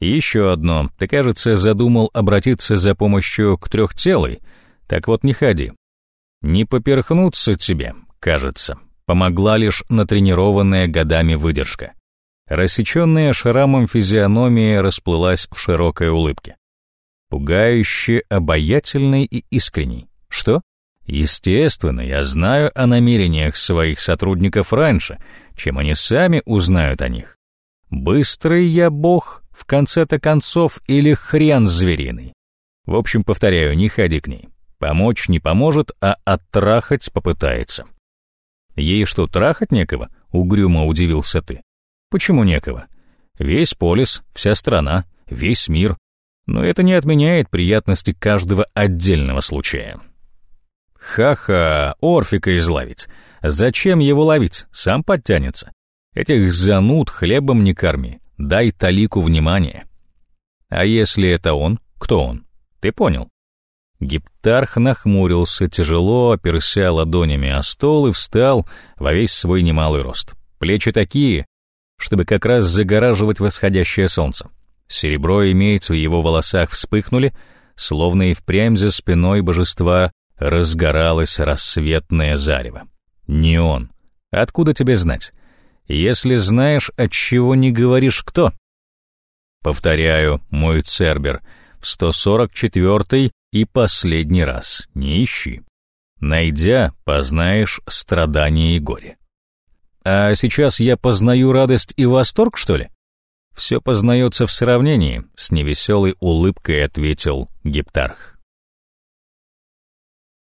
Еще одно. Ты, кажется, задумал обратиться за помощью к трехтелой. Так вот, не ходи. Не поперхнуться тебе, кажется. Помогла лишь натренированная годами выдержка. Рассеченная шрамом физиономия расплылась в широкой улыбке. Пугающе обаятельный и искренний. Что? Естественно, я знаю о намерениях своих сотрудников раньше, чем они сами узнают о них. Быстрый я бог, в конце-то концов, или хрен звериный. В общем, повторяю, не ходи к ней. Помочь не поможет, а оттрахать попытается. Ей что, трахать некого? Угрюмо удивился ты. Почему некого? Весь полис, вся страна, весь мир. Но это не отменяет приятности каждого отдельного случая. Ха-ха, Орфика изловить. Зачем его ловить? Сам подтянется. Этих зануд хлебом не корми, дай талику внимания. А если это он, кто он? Ты понял? Гептарх нахмурился, тяжело оперся ладонями о стол и встал во весь свой немалый рост. Плечи такие, чтобы как раз загораживать восходящее солнце. Серебро и в его волосах вспыхнули, словно и впрямь за спиной божества разгоралось рассветное зарево. Не он. Откуда тебе знать? если знаешь, от чего не говоришь кто. Повторяю, мой Цербер, в 144 и последний раз не ищи. Найдя, познаешь страдания и горе. А сейчас я познаю радость и восторг, что ли? Все познается в сравнении, с невеселой улыбкой ответил Гептарх.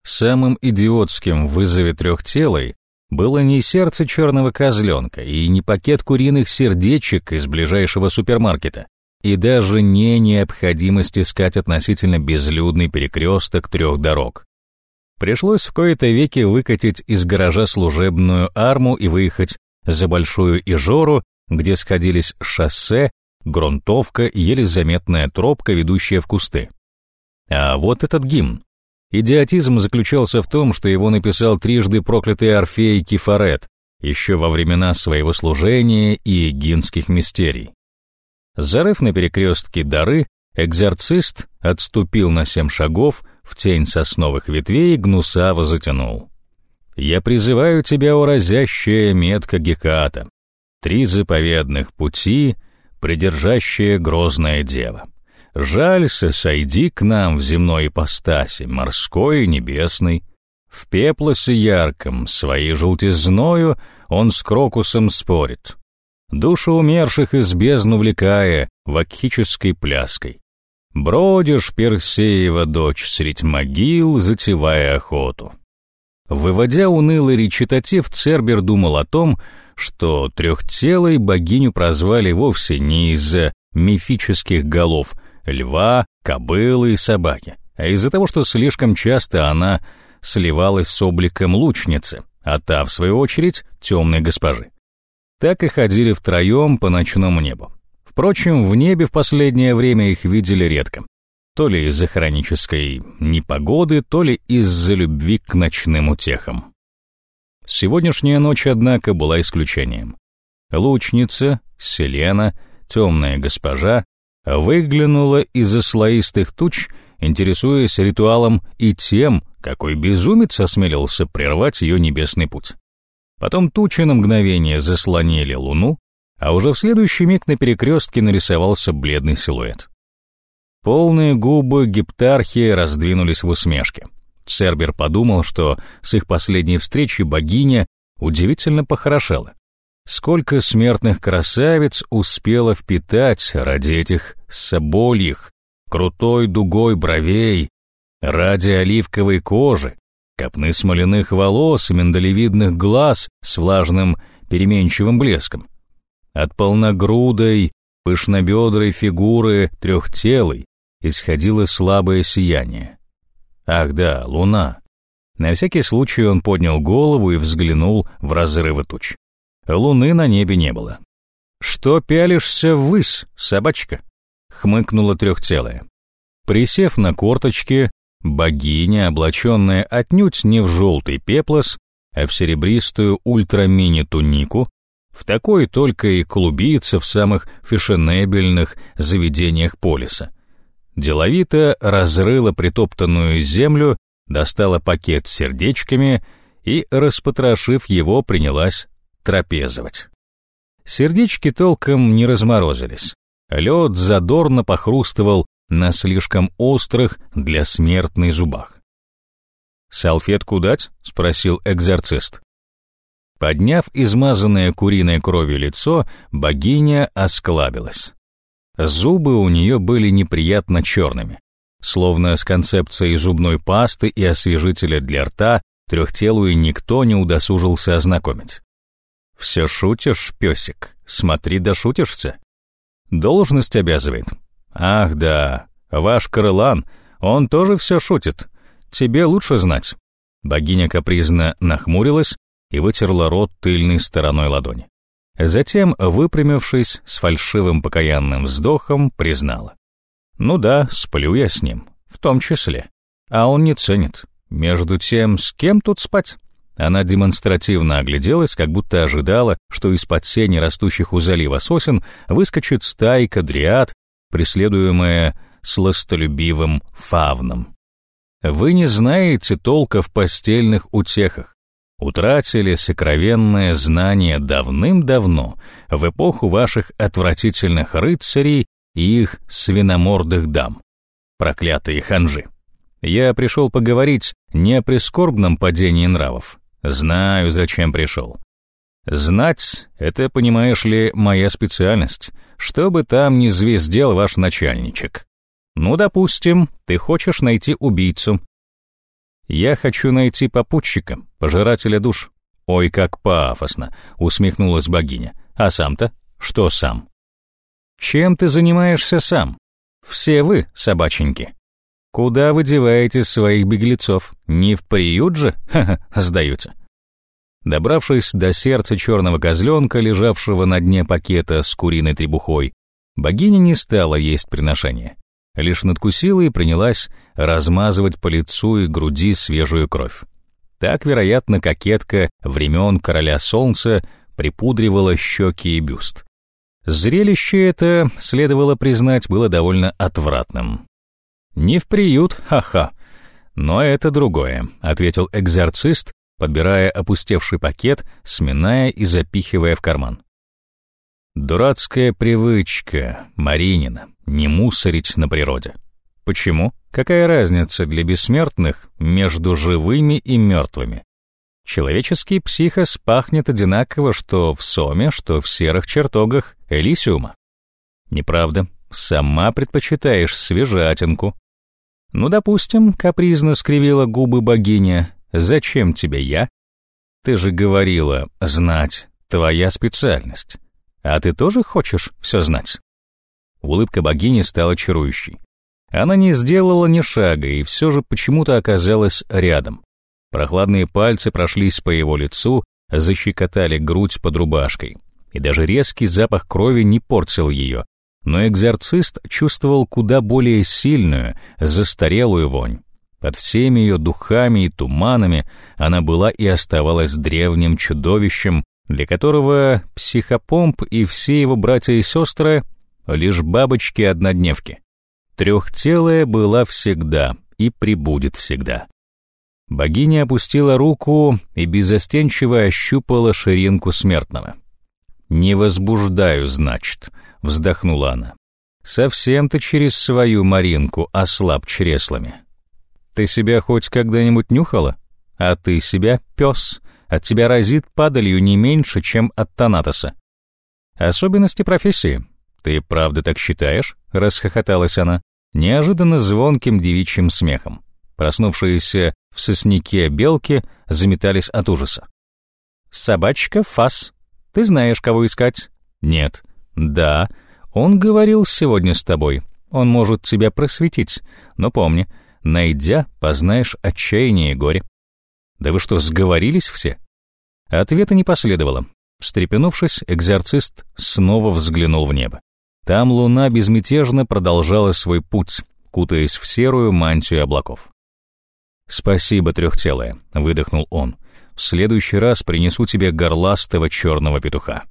Самым идиотским в вызове трехтелой было не сердце черного козленка и не пакет куриных сердечек из ближайшего супермаркета, и даже не необходимость искать относительно безлюдный перекресток трех дорог. Пришлось в кои-то веки выкатить из гаража служебную арму и выехать за Большую Ижору, где сходились шоссе, грунтовка и еле заметная тропка, ведущая в кусты. А вот этот гимн. Идиотизм заключался в том, что его написал трижды проклятый Орфей Кефарет, еще во времена своего служения и гинских мистерий. Зарыв на перекрестке дары, экзорцист отступил на семь шагов в тень сосновых ветвей и гнусаво затянул. «Я призываю тебя, о разящая метка Геката, три заповедных пути, придержащая грозная дева. Жалься, сойди к нам в земной ипостаси, морской и небесной. В пеплосе ярком, своей желтизною, он с крокусом спорит. Душу умерших из бездну влекая, вакхической пляской. Бродишь, Персеева дочь, средь могил, затевая охоту. Выводя унылый речитатив, Цербер думал о том, что трехтелой богиню прозвали вовсе не из-за мифических голов — льва, кобылы и собаки, а из-за того, что слишком часто она сливалась с обликом лучницы, а та, в свою очередь, темной госпожи. Так и ходили втроем по ночному небу. Впрочем, в небе в последнее время их видели редко. То ли из-за хронической непогоды, то ли из-за любви к ночным утехам. Сегодняшняя ночь, однако, была исключением. Лучница, Селена, темная госпожа выглянула из-за слоистых туч, интересуясь ритуалом и тем, какой безумец осмелился прервать ее небесный путь. Потом тучи на мгновение заслонили луну, а уже в следующий миг на перекрестке нарисовался бледный силуэт. Полные губы гептархи раздвинулись в усмешке. Цербер подумал, что с их последней встречи богиня удивительно похорошела. Сколько смертных красавиц успела впитать ради этих собольих, крутой дугой бровей, ради оливковой кожи, копны смоляных волос и миндалевидных глаз с влажным переменчивым блеском. От полногрудой, пышнобедрой фигуры трехтелой исходило слабое сияние. Ах да, луна. На всякий случай он поднял голову и взглянул в разрывы туч. Луны на небе не было. «Что пялишься ввысь, собачка?» — хмыкнула трехтелая. Присев на корточки, богиня, облаченная отнюдь не в желтый пеплос, а в серебристую ультрамини-тунику, в такой только и клубится в самых фешенебельных заведениях полиса. Деловито разрыла притоптанную землю, достала пакет с сердечками и, распотрошив его, принялась трапезовать. Сердечки толком не разморозились. Лед задорно похрустывал на слишком острых для смертной зубах. «Салфетку дать?» — спросил экзорцист. Подняв измазанное куриной кровью лицо, богиня осклабилась. Зубы у нее были неприятно черными. Словно с концепцией зубной пасты и освежителя для рта трехтелую никто не удосужился ознакомить. «Все шутишь, песик? Смотри, дошутишься?» «Должность обязывает». «Ах да, ваш крылан, он тоже все шутит. Тебе лучше знать». Богиня капризно нахмурилась, и вытерла рот тыльной стороной ладони. Затем, выпрямившись с фальшивым покаянным вздохом, признала. «Ну да, сплю я с ним, в том числе. А он не ценит. Между тем, с кем тут спать?» Она демонстративно огляделась, как будто ожидала, что из-под сени растущих у залива сосен выскочит стайка дриад, преследуемая сластолюбивым фавном. «Вы не знаете толка в постельных утехах утратили сокровенное знание давным-давно, в эпоху ваших отвратительных рыцарей и их свиномордых дам. Проклятые ханжи. Я пришел поговорить не о прискорбном падении нравов. Знаю, зачем пришел. Знать — это, понимаешь ли, моя специальность, что бы там ни звездел ваш начальничек. Ну, допустим, ты хочешь найти убийцу, «Я хочу найти попутчика, пожирателя душ». «Ой, как пафосно!» — усмехнулась богиня. «А сам-то? Что сам?» «Чем ты занимаешься сам? Все вы, собаченьки. Куда вы деваете своих беглецов? Не в приют же? Ха-ха, сдаются». Добравшись до сердца черного козленка, лежавшего на дне пакета с куриной требухой, богиня не стала есть приношение лишь надкусила и принялась размазывать по лицу и груди свежую кровь. Так, вероятно, кокетка времен короля солнца припудривала щеки и бюст. Зрелище это, следовало признать, было довольно отвратным. «Не в приют, ха-ха. Но это другое», — ответил экзорцист, подбирая опустевший пакет, сминая и запихивая в карман. Дурацкая привычка, Маринина, не мусорить на природе. Почему? Какая разница для бессмертных между живыми и мертвыми? Человеческий психос пахнет одинаково что в соме, что в серых чертогах Элисиума. Неправда, сама предпочитаешь свежатинку. Ну, допустим, капризно скривила губы богиня. Зачем тебе я? Ты же говорила, знать, твоя специальность. А ты тоже хочешь все знать?» Улыбка богини стала чарующей. Она не сделала ни шага и все же почему-то оказалась рядом. Прохладные пальцы прошлись по его лицу, защекотали грудь под рубашкой. И даже резкий запах крови не портил ее. Но экзорцист чувствовал куда более сильную, застарелую вонь. Под всеми ее духами и туманами она была и оставалась древним чудовищем, для которого психопомп и все его братья и сестры лишь бабочки-однодневки. Трехтелая была всегда и прибудет всегда. Богиня опустила руку и безостенчиво ощупала ширинку смертного. «Не возбуждаю, значит», — вздохнула она. «Совсем ты через свою Маринку ослаб чреслами. Ты себя хоть когда-нибудь нюхала? А ты себя, пес, от тебя разит падалью не меньше, чем от Танатоса. Особенности профессии. Ты правда так считаешь?» — расхохоталась она, неожиданно звонким девичьим смехом. Проснувшиеся в сосняке белки заметались от ужаса. «Собачка Фас. Ты знаешь, кого искать?» «Нет». «Да. Он говорил сегодня с тобой. Он может тебя просветить. Но помни, найдя, познаешь отчаяние и горе». «Да вы что, сговорились все?» Ответа не последовало. Встрепенувшись, экзорцист снова взглянул в небо. Там луна безмятежно продолжала свой путь, кутаясь в серую мантию облаков. «Спасибо, трехтелая», — выдохнул он. «В следующий раз принесу тебе горластого черного петуха».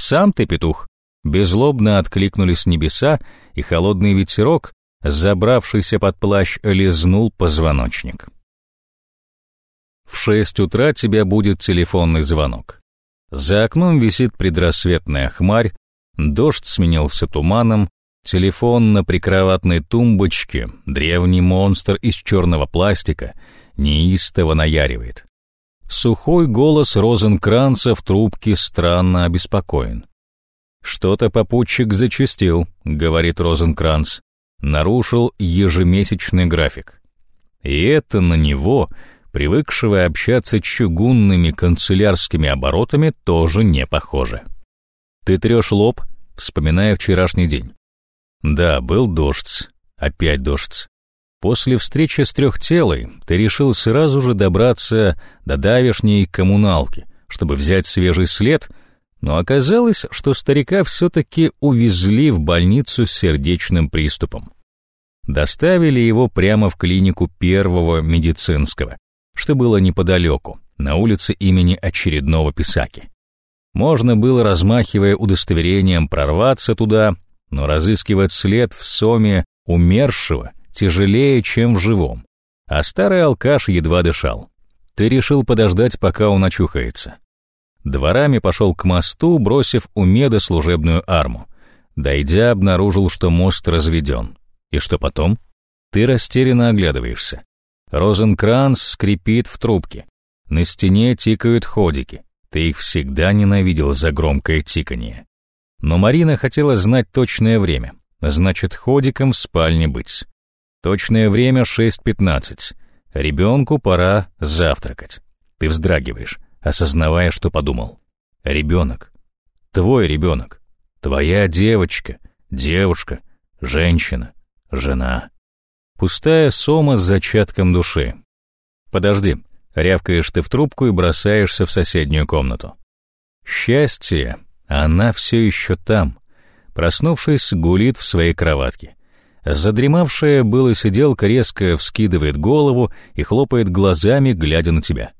«Сам ты петух», — беззлобно откликнулись небеса, и холодный ветерок, забравшийся под плащ, лизнул позвоночник. В шесть утра тебя будет телефонный звонок. За окном висит предрассветная хмарь, дождь сменился туманом, Телефон на прикроватной тумбочке, древний монстр из черного пластика, неистово наяривает. Сухой голос Розенкранца в трубке странно обеспокоен. «Что-то попутчик зачастил», — говорит Розенкранц. Нарушил ежемесячный график. И это на него, привыкшего общаться чугунными канцелярскими оборотами, тоже не похоже. Ты трешь лоб, вспоминая вчерашний день. Да, был дождь. Опять дождь. После встречи с трехтелой ты решил сразу же добраться до давешней коммуналки, чтобы взять свежий след, но оказалось, что старика все-таки увезли в больницу с сердечным приступом. Доставили его прямо в клинику первого медицинского, что было неподалеку, на улице имени очередного Писаки. Можно было, размахивая удостоверением, прорваться туда, но разыскивать след в соме умершего тяжелее, чем в живом. А старый алкаш едва дышал. Ты решил подождать, пока он очухается. Дворами пошел к мосту, бросив у меда служебную арму. Дойдя, обнаружил, что мост разведен. И что потом? Ты растерянно оглядываешься. Розенкранц скрипит в трубке. На стене тикают ходики. Ты их всегда ненавидел за громкое тиканье. Но Марина хотела знать точное время. Значит, ходиком в спальне быть. Точное время 6.15. Ребенку пора завтракать. Ты вздрагиваешь, осознавая, что подумал. Ребенок. Твой ребенок. Твоя девочка. Девушка. Женщина. Жена. Пустая сома с зачатком души. Подожди. Рявкаешь ты в трубку и бросаешься в соседнюю комнату. Счастье она все еще там. Проснувшись, гулит в своей кроватке. Задремавшая была сиделка резко вскидывает голову и хлопает глазами, глядя на тебя.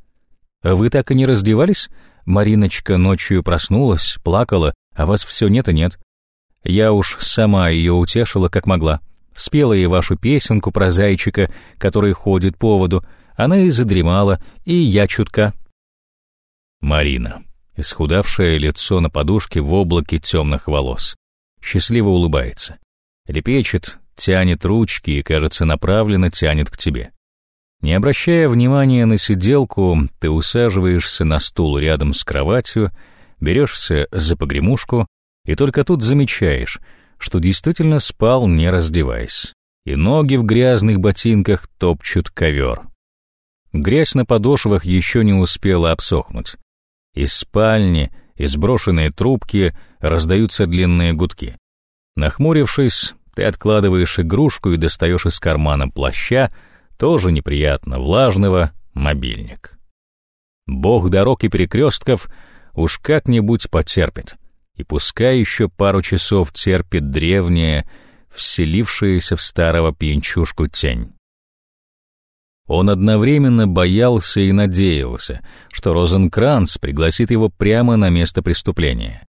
«Вы так и не раздевались? Мариночка ночью проснулась, плакала, а вас все нет и нет. Я уж сама ее утешила, как могла. Спела ей вашу песенку про зайчика, который ходит по воду. Она и задремала, и я чутка». Марина исхудавшее лицо на подушке в облаке темных волос. Счастливо улыбается. Лепечет, тянет ручки и, кажется, направленно тянет к тебе. Не обращая внимания на сиделку, ты усаживаешься на стул рядом с кроватью, берешься за погремушку и только тут замечаешь, что действительно спал, не раздеваясь, и ноги в грязных ботинках топчут ковер. Грязь на подошвах еще не успела обсохнуть. Из спальни, из брошенной трубки раздаются длинные гудки. Нахмурившись, ты откладываешь игрушку и достаешь из кармана плаща, тоже неприятно влажного, мобильник. Бог дорог и перекрестков уж как-нибудь потерпит, и пускай еще пару часов терпит древняя, вселившаяся в старого пьянчушку тень. Он одновременно боялся и надеялся, что Розенкранц пригласит его прямо на место преступления.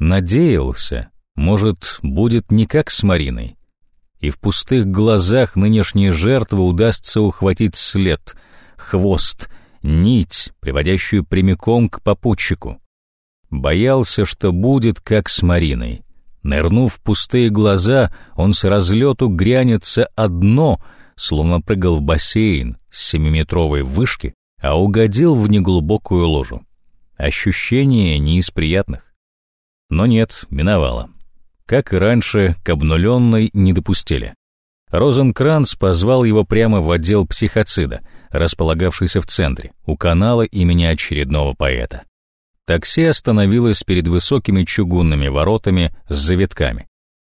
Надеялся Может, будет не как с Мариной? И в пустых глазах нынешней жертвы удастся ухватить след, хвост, нить, приводящую прямиком к попутчику. Боялся, что будет как с Мариной. Нырнув в пустые глаза, он с разлету грянется одно, словно прыгал в бассейн с семиметровой вышки, а угодил в неглубокую ложу. Ощущение не из приятных. Но нет, миновало. Как и раньше, к обнуленной не допустили. Розенкранц позвал его прямо в отдел психоцида, располагавшийся в центре, у канала имени очередного поэта. Такси остановилось перед высокими чугунными воротами с завитками.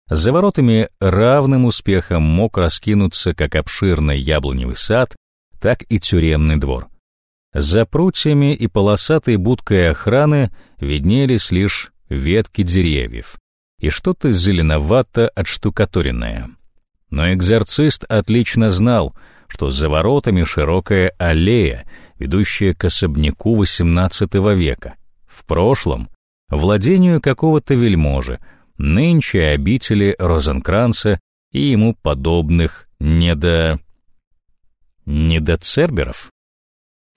За воротами равным успехом мог раскинуться как обширный яблоневый сад, так и тюремный двор. За прутьями и полосатой будкой охраны виднелись лишь ветки деревьев и что-то зеленовато отштукатуренное. Но экзорцист отлично знал, что за воротами широкая аллея, ведущая к особняку XVIII века, в прошлом — владению какого-то вельможи, нынче обители Розенкранца и ему подобных недо... недоцерберов.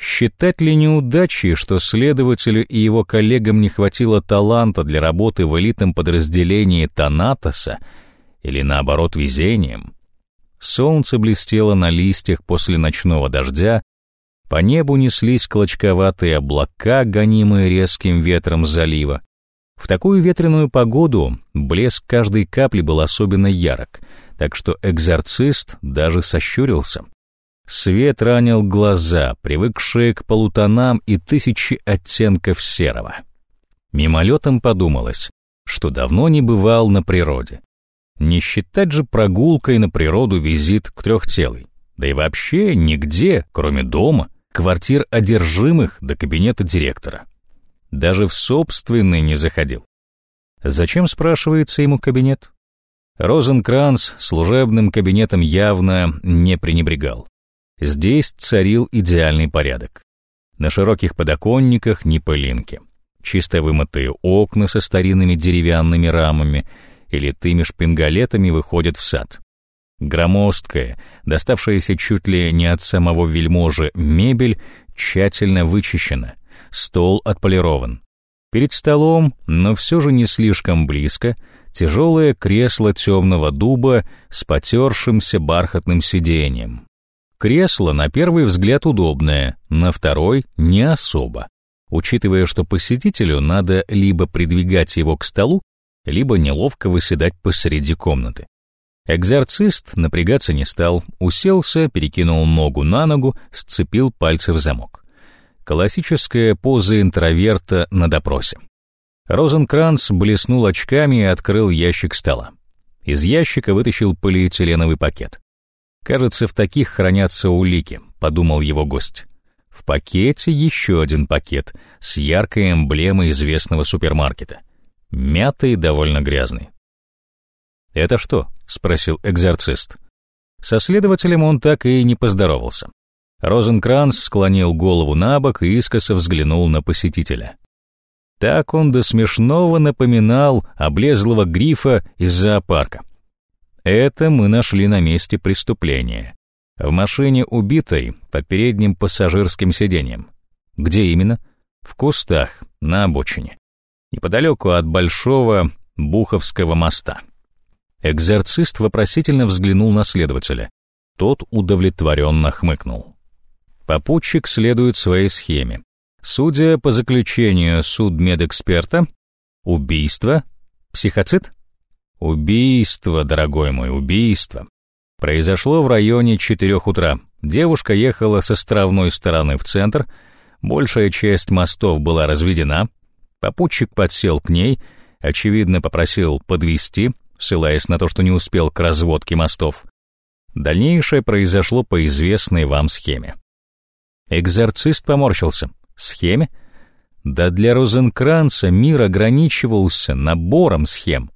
Считать ли неудачей, что следователю и его коллегам не хватило таланта для работы в элитном подразделении Танатоса, или наоборот везением? Солнце блестело на листьях после ночного дождя, по небу неслись клочковатые облака, гонимые резким ветром залива. В такую ветреную погоду блеск каждой капли был особенно ярок, так что экзорцист даже сощурился. Свет ранил глаза, привыкшие к полутонам и тысячи оттенков серого. Мимолетом подумалось, что давно не бывал на природе. Не считать же прогулкой на природу визит к трехтелой. Да и вообще нигде, кроме дома, квартир одержимых до кабинета директора. Даже в собственный не заходил. Зачем, спрашивается ему кабинет? Розенкранц служебным кабинетом явно не пренебрегал. Здесь царил идеальный порядок. На широких подоконниках ни пылинки. Чисто вымытые окна со старинными деревянными рамами и литыми шпингалетами выходят в сад. Громоздкая, доставшаяся чуть ли не от самого вельможи мебель, тщательно вычищена, стол отполирован. Перед столом, но все же не слишком близко, тяжелое кресло темного дуба с потершимся бархатным сиденьем. Кресло на первый взгляд удобное, на второй — не особо, учитывая, что посетителю надо либо придвигать его к столу, либо неловко выседать посреди комнаты. Экзорцист напрягаться не стал, уселся, перекинул ногу на ногу, сцепил пальцы в замок. Классическая поза интроверта на допросе. Розенкранц блеснул очками и открыл ящик стола. Из ящика вытащил полиэтиленовый пакет. «Кажется, в таких хранятся улики», — подумал его гость. В пакете еще один пакет с яркой эмблемой известного супермаркета. Мятый и довольно грязный. «Это что?» — спросил экзорцист. Со следователем он так и не поздоровался. Розенкранц склонил голову на бок и искоса взглянул на посетителя. Так он до смешного напоминал облезлого грифа из зоопарка. Это мы нашли на месте преступления. В машине убитой под передним пассажирским сиденьем. Где именно? В кустах, на обочине. Неподалеку от Большого Буховского моста. Экзорцист вопросительно взглянул на следователя. Тот удовлетворенно хмыкнул. Попутчик следует своей схеме. Судя по заключению судмедэксперта, убийство, психоцид? Убийство, дорогой мой, убийство. Произошло в районе четырех утра. Девушка ехала со островной стороны в центр, большая часть мостов была разведена. Попутчик подсел к ней, очевидно попросил подвести, ссылаясь на то, что не успел к разводке мостов. Дальнейшее произошло по известной вам схеме. Экзорцист поморщился. Схеме? Да для Розенкранца мир ограничивался набором схем.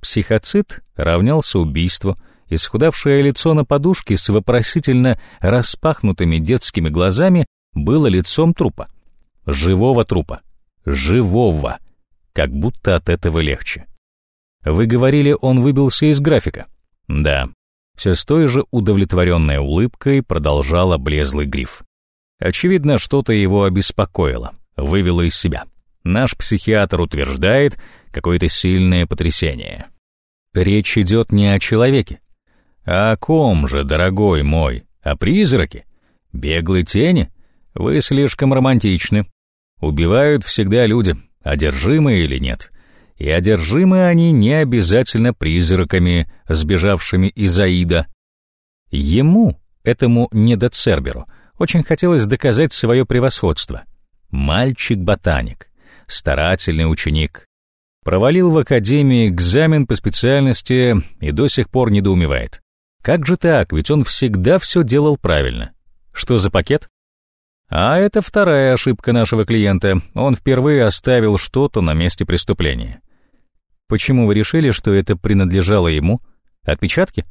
Психоцит равнялся убийству, исхудавшее лицо на подушке с вопросительно распахнутыми детскими глазами было лицом трупа. Живого трупа. Живого. Как будто от этого легче. Вы говорили, он выбился из графика? Да. Все с той же удовлетворенной улыбкой продолжал облезлый гриф. Очевидно, что-то его обеспокоило, вывело из себя. Наш психиатр утверждает какое-то сильное потрясение. Речь идет не о человеке. А о ком же, дорогой мой? О призраке? Беглой тени? Вы слишком романтичны. Убивают всегда люди, одержимые или нет. И одержимы они не обязательно призраками, сбежавшими из Аида. Ему, этому недоцерберу, очень хотелось доказать свое превосходство. Мальчик-ботаник, старательный ученик. Провалил в академии экзамен по специальности и до сих пор недоумевает. Как же так, ведь он всегда все делал правильно. Что за пакет? А это вторая ошибка нашего клиента. Он впервые оставил что-то на месте преступления. Почему вы решили, что это принадлежало ему? Отпечатки?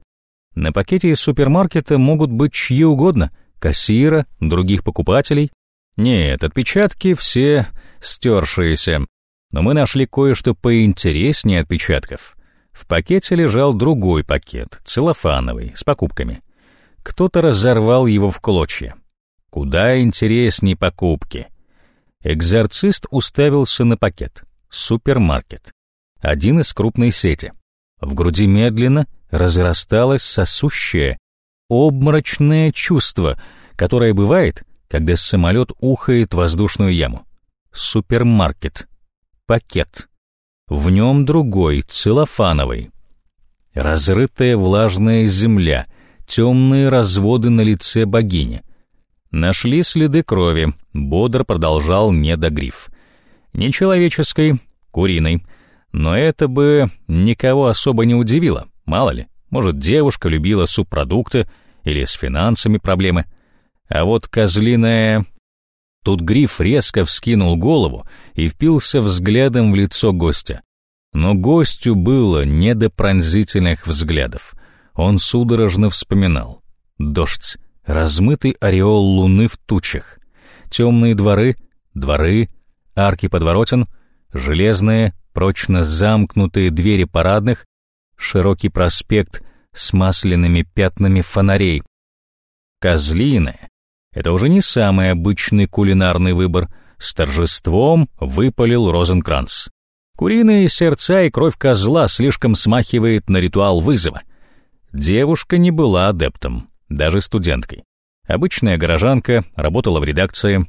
На пакете из супермаркета могут быть чьи угодно, кассира, других покупателей. Нет, отпечатки все стершиеся. Но мы нашли кое-что поинтереснее отпечатков. В пакете лежал другой пакет, целлофановый, с покупками. Кто-то разорвал его в клочья. Куда интереснее покупки. Экзорцист уставился на пакет. Супермаркет. Один из крупной сети. В груди медленно разрасталось сосущее, обморочное чувство, которое бывает, когда самолет ухает в воздушную яму. Супермаркет. Пакет. В нем другой, целлофановый. Разрытая влажная земля, темные разводы на лице богини. Нашли следы крови, бодр продолжал недогриф. Нечеловеческой, куриной. Но это бы никого особо не удивило, мало ли. Может, девушка любила субпродукты или с финансами проблемы. А вот козлиная... Тут Гриф резко вскинул голову и впился взглядом в лицо гостя. Но гостю было не до пронзительных взглядов. Он судорожно вспоминал. Дождь, размытый ореол луны в тучах, темные дворы, дворы, арки подворотен, железные, прочно замкнутые двери парадных, широкий проспект с масляными пятнами фонарей. Козлиная — это уже не самый обычный кулинарный выбор, с торжеством выпалил Розенкранц. Куриные сердца и кровь козла слишком смахивает на ритуал вызова. Девушка не была адептом, даже студенткой. Обычная горожанка, работала в редакции,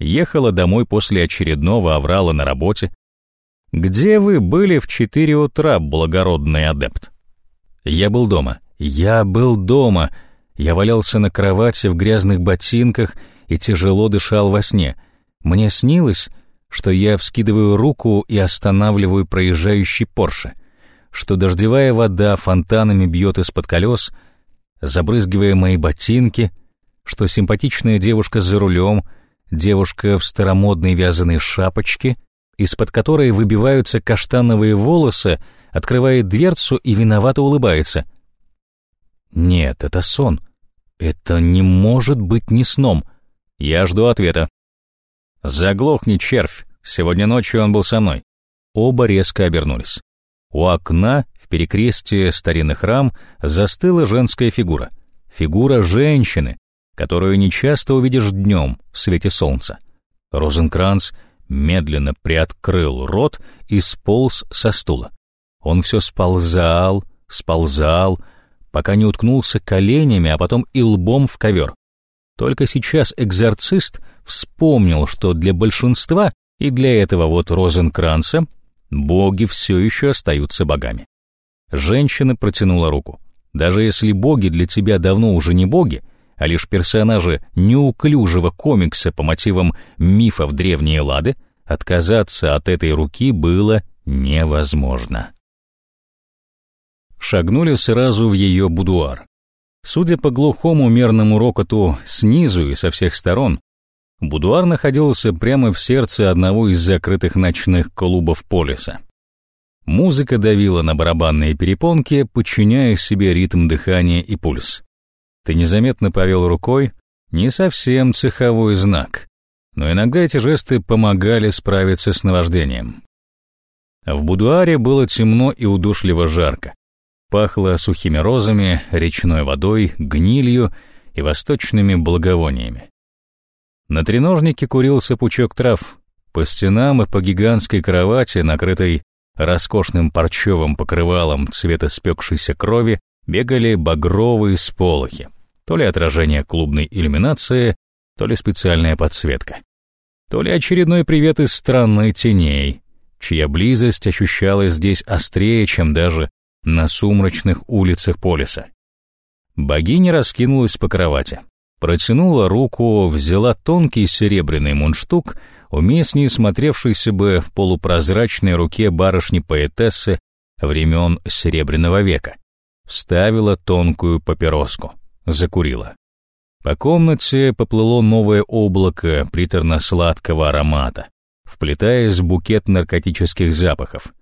ехала домой после очередного аврала на работе. «Где вы были в четыре утра, благородный адепт?» «Я был дома. Я был дома», я валялся на кровати в грязных ботинках и тяжело дышал во сне. Мне снилось, что я вскидываю руку и останавливаю проезжающий Порше, что дождевая вода фонтанами бьет из-под колес, забрызгивая мои ботинки, что симпатичная девушка за рулем, девушка в старомодной вязаной шапочке, из-под которой выбиваются каштановые волосы, открывает дверцу и виновато улыбается. Нет, это сон. Это не может быть ни сном. Я жду ответа. Заглохни, червь. Сегодня ночью он был со мной. Оба резко обернулись. У окна, в перекрестии старинных рам, застыла женская фигура. Фигура женщины, которую нечасто увидишь днем в свете солнца. Розенкранц медленно приоткрыл рот и сполз со стула. Он все сползал, сползал, пока не уткнулся коленями, а потом и лбом в ковер. Только сейчас экзорцист вспомнил, что для большинства и для этого вот Розенкранца боги все еще остаются богами. Женщина протянула руку. Даже если боги для тебя давно уже не боги, а лишь персонажи неуклюжего комикса по мотивам мифов древней Лады, отказаться от этой руки было невозможно шагнули сразу в ее будуар. Судя по глухому мерному рокоту снизу и со всех сторон, будуар находился прямо в сердце одного из закрытых ночных клубов полиса. Музыка давила на барабанные перепонки, подчиняя себе ритм дыхания и пульс. Ты незаметно повел рукой, не совсем цеховой знак, но иногда эти жесты помогали справиться с наваждением. В будуаре было темно и удушливо жарко. Пахло сухими розами, речной водой, гнилью и восточными благовониями. На треножнике курился пучок трав. По стенам и по гигантской кровати, накрытой роскошным парчевым покрывалом цвета спекшейся крови, бегали багровые сполохи. То ли отражение клубной иллюминации, то ли специальная подсветка. То ли очередной привет из странной теней, чья близость ощущалась здесь острее, чем даже на сумрачных улицах полиса. Богиня раскинулась по кровати, протянула руку, взяла тонкий серебряный мундштук, уместнее смотревшийся бы в полупрозрачной руке барышни-поэтессы времен Серебряного века, вставила тонкую папироску, закурила. По комнате поплыло новое облако приторно-сладкого аромата, вплетаясь в букет наркотических запахов.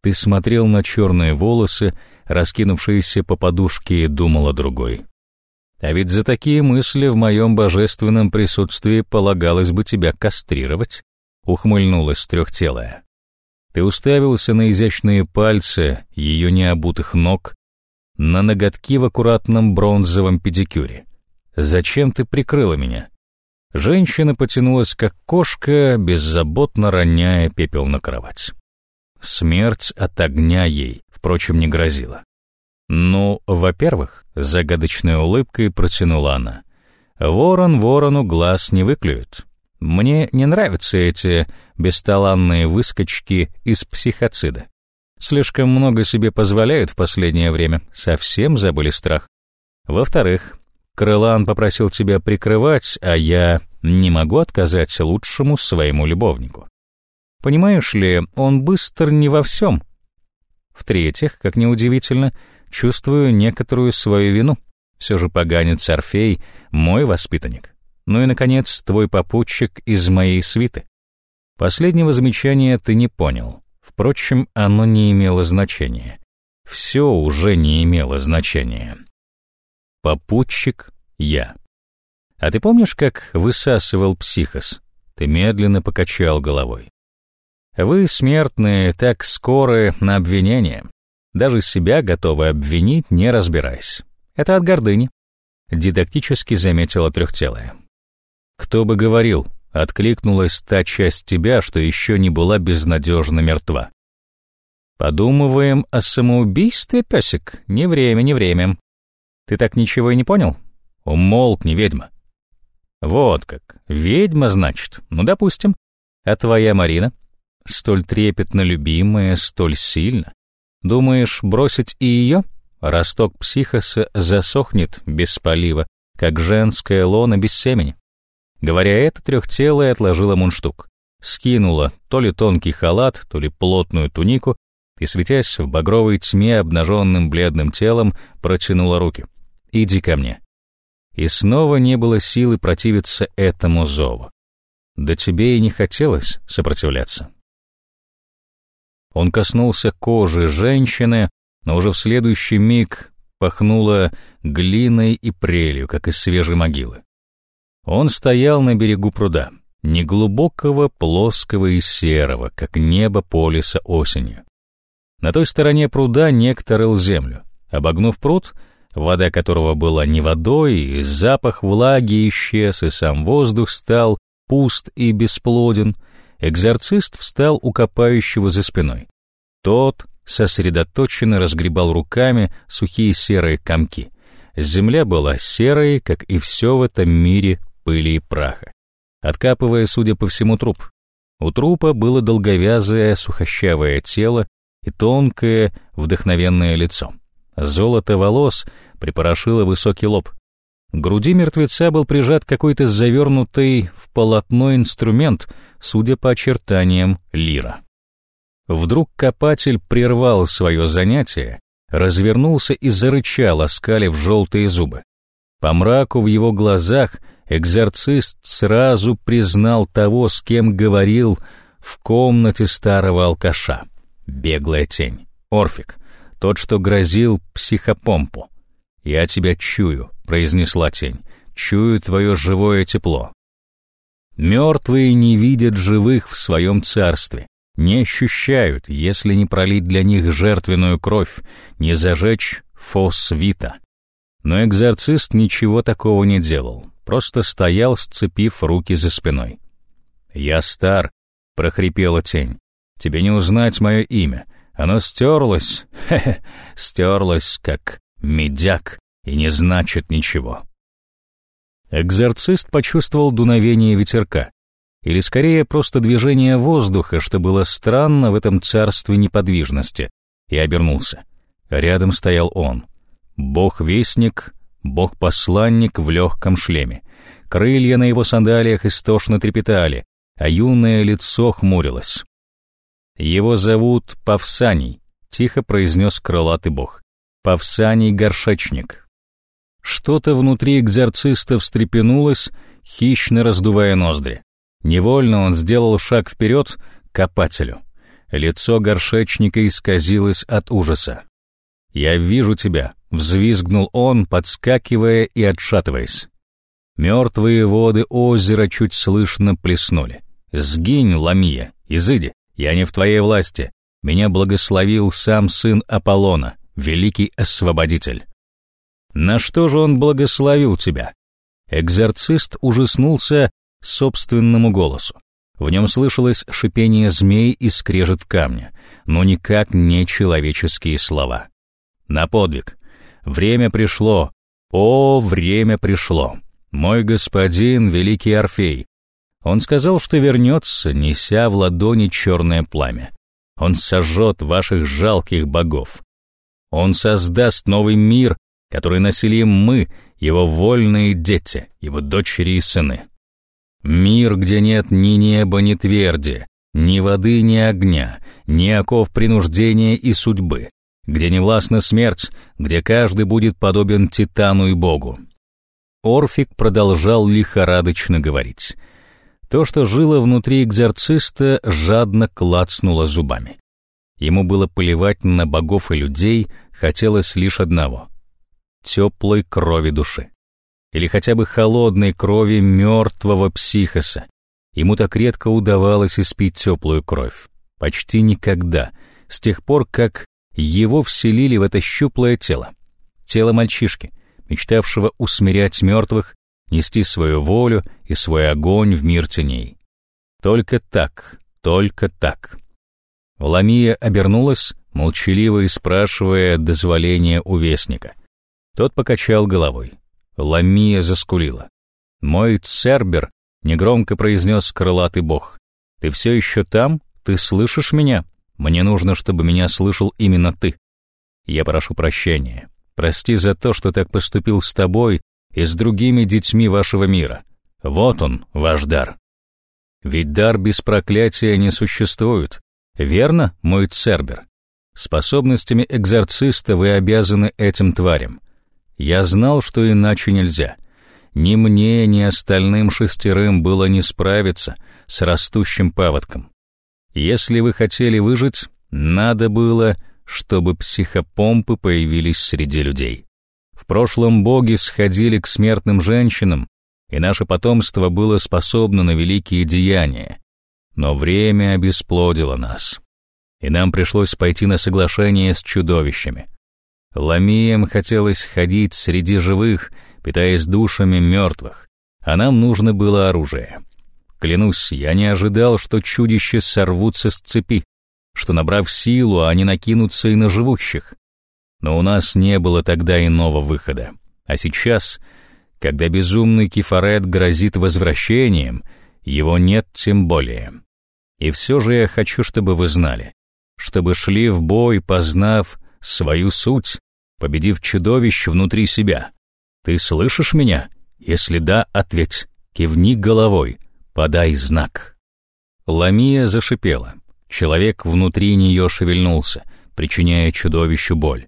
Ты смотрел на черные волосы, раскинувшиеся по подушке, и думал о другой. А ведь за такие мысли в моем божественном присутствии полагалось бы тебя кастрировать, ухмыльнулась трехтелая. Ты уставился на изящные пальцы ее необутых ног, на ноготки в аккуратном бронзовом педикюре. Зачем ты прикрыла меня? Женщина потянулась, как кошка, беззаботно роняя пепел на кровать. Смерть от огня ей, впрочем, не грозила. «Ну, во-первых», — загадочной улыбкой протянула она, «ворон ворону глаз не выклюет. Мне не нравятся эти бесталанные выскочки из психоцида. Слишком много себе позволяют в последнее время, совсем забыли страх. Во-вторых, Крылан попросил тебя прикрывать, а я не могу отказать лучшему своему любовнику. Понимаешь ли, он быстр не во всем. В-третьих, как неудивительно, чувствую некоторую свою вину. Все же поганец Орфей — мой воспитанник. Ну и, наконец, твой попутчик из моей свиты. Последнего замечания ты не понял. Впрочем, оно не имело значения. Все уже не имело значения. Попутчик — я. А ты помнишь, как высасывал психос? Ты медленно покачал головой. Вы, смертные, так скоры на обвинение. Даже себя готовы обвинить, не разбираясь. Это от гордыни. Дидактически заметила трехтелая. Кто бы говорил, откликнулась та часть тебя, что еще не была безнадежно мертва. Подумываем о самоубийстве, песик? Не время, не время. Ты так ничего и не понял? Умолкни, ведьма. Вот как. Ведьма, значит. Ну, допустим. А твоя Марина? Столь трепетно любимая, столь сильно. Думаешь, бросить и ее? Росток психоса засохнет без полива, как женская лона без семени. Говоря это, трехтелая отложила мундштук. Скинула то ли тонкий халат, то ли плотную тунику и, светясь в багровой тьме обнаженным бледным телом, протянула руки. «Иди ко мне». И снова не было силы противиться этому зову. Да тебе и не хотелось сопротивляться. Он коснулся кожи женщины, но уже в следующий миг пахнуло глиной и прелью, как из свежей могилы. Он стоял на берегу пруда, неглубокого, плоского и серого, как небо полиса осенью. На той стороне пруда некто рыл землю. Обогнув пруд, вода которого была не водой, и запах влаги исчез, и сам воздух стал пуст и бесплоден — экзорцист встал у копающего за спиной. Тот сосредоточенно разгребал руками сухие серые комки. Земля была серой, как и все в этом мире пыли и праха, откапывая, судя по всему, труп. У трупа было долговязое сухощавое тело и тонкое вдохновенное лицо. Золото волос припорошило высокий лоб. Груди мертвеца был прижат какой-то завернутый в полотно инструмент, судя по очертаниям, лира. Вдруг копатель прервал свое занятие, развернулся и зарычал, оскалив желтые зубы. По мраку в его глазах экзорцист сразу признал того, с кем говорил в комнате старого алкаша. Беглая тень. Орфик. Тот, что грозил психопомпу. «Я тебя чую», — произнесла тень. «Чую твое живое тепло». Мертвые не видят живых в своем царстве. не ощущают, если не пролить для них жертвенную кровь, не зажечь фос вита. Но экзорцист ничего такого не делал, просто стоял, сцепив руки за спиной. «Я стар», — прохрипела тень. «Тебе не узнать мое имя. Оно стерлось, *laughs* хе-хе, стерлось, как медяк, и не значит ничего». Экзорцист почувствовал дуновение ветерка, или скорее просто движение воздуха, что было странно в этом царстве неподвижности, и обернулся. Рядом стоял он. Бог-вестник, бог-посланник в легком шлеме. Крылья на его сандалиях истошно трепетали, а юное лицо хмурилось. «Его зовут Павсаний», — тихо произнес крылатый бог. «Павсаний горшечник». Что-то внутри экзорциста встрепенулось, хищно раздувая ноздри. Невольно он сделал шаг вперед к копателю. Лицо горшечника исказилось от ужаса. «Я вижу тебя», — взвизгнул он, подскакивая и отшатываясь. Мертвые воды озера чуть слышно плеснули. «Сгинь, Ламия, изыди, я не в твоей власти. Меня благословил сам сын Аполлона, великий освободитель». «На что же он благословил тебя?» Экзорцист ужаснулся собственному голосу. В нем слышалось шипение змей и скрежет камня, но никак не человеческие слова. На подвиг. Время пришло. О, время пришло. Мой господин, великий Орфей. Он сказал, что вернется, неся в ладони черное пламя. Он сожжет ваших жалких богов. Он создаст новый мир, который населим мы, его вольные дети, его дочери и сыны. Мир, где нет ни неба, ни тверди, ни воды, ни огня, ни оков принуждения и судьбы, где не властна смерть, где каждый будет подобен Титану и Богу. Орфик продолжал лихорадочно говорить. То, что жило внутри экзорциста, жадно клацнуло зубами. Ему было плевать на богов и людей, хотелось лишь одного — теплой крови души или хотя бы холодной крови мертвого психоса. Ему так редко удавалось испить теплую кровь. Почти никогда, с тех пор, как его вселили в это щуплое тело. Тело мальчишки, мечтавшего усмирять мертвых, нести свою волю и свой огонь в мир теней. Только так, только так. Ламия обернулась, молчаливо и спрашивая дозволения у вестника. Тот покачал головой. Ламия заскулила. «Мой Цербер», — негромко произнес крылатый бог, — «ты все еще там? Ты слышишь меня? Мне нужно, чтобы меня слышал именно ты. Я прошу прощения. Прости за то, что так поступил с тобой и с другими детьми вашего мира. Вот он, ваш дар. Ведь дар без проклятия не существует. Верно, мой Цербер? Способностями экзорциста вы обязаны этим тварям. Я знал, что иначе нельзя. Ни мне, ни остальным шестерым было не справиться с растущим паводком. Если вы хотели выжить, надо было, чтобы психопомпы появились среди людей. В прошлом боги сходили к смертным женщинам, и наше потомство было способно на великие деяния. Но время обесплодило нас, и нам пришлось пойти на соглашение с чудовищами. Ламиям хотелось ходить среди живых, питаясь душами мертвых, а нам нужно было оружие. Клянусь, я не ожидал, что чудища сорвутся с цепи, что, набрав силу, они накинутся и на живущих. Но у нас не было тогда иного выхода. А сейчас, когда безумный кефарет грозит возвращением, его нет тем более. И все же я хочу, чтобы вы знали, чтобы шли в бой, познав свою суть, победив чудовищ внутри себя. Ты слышишь меня? Если да, ответь, кивни головой, подай знак. Ламия зашипела. Человек внутри нее шевельнулся, причиняя чудовищу боль.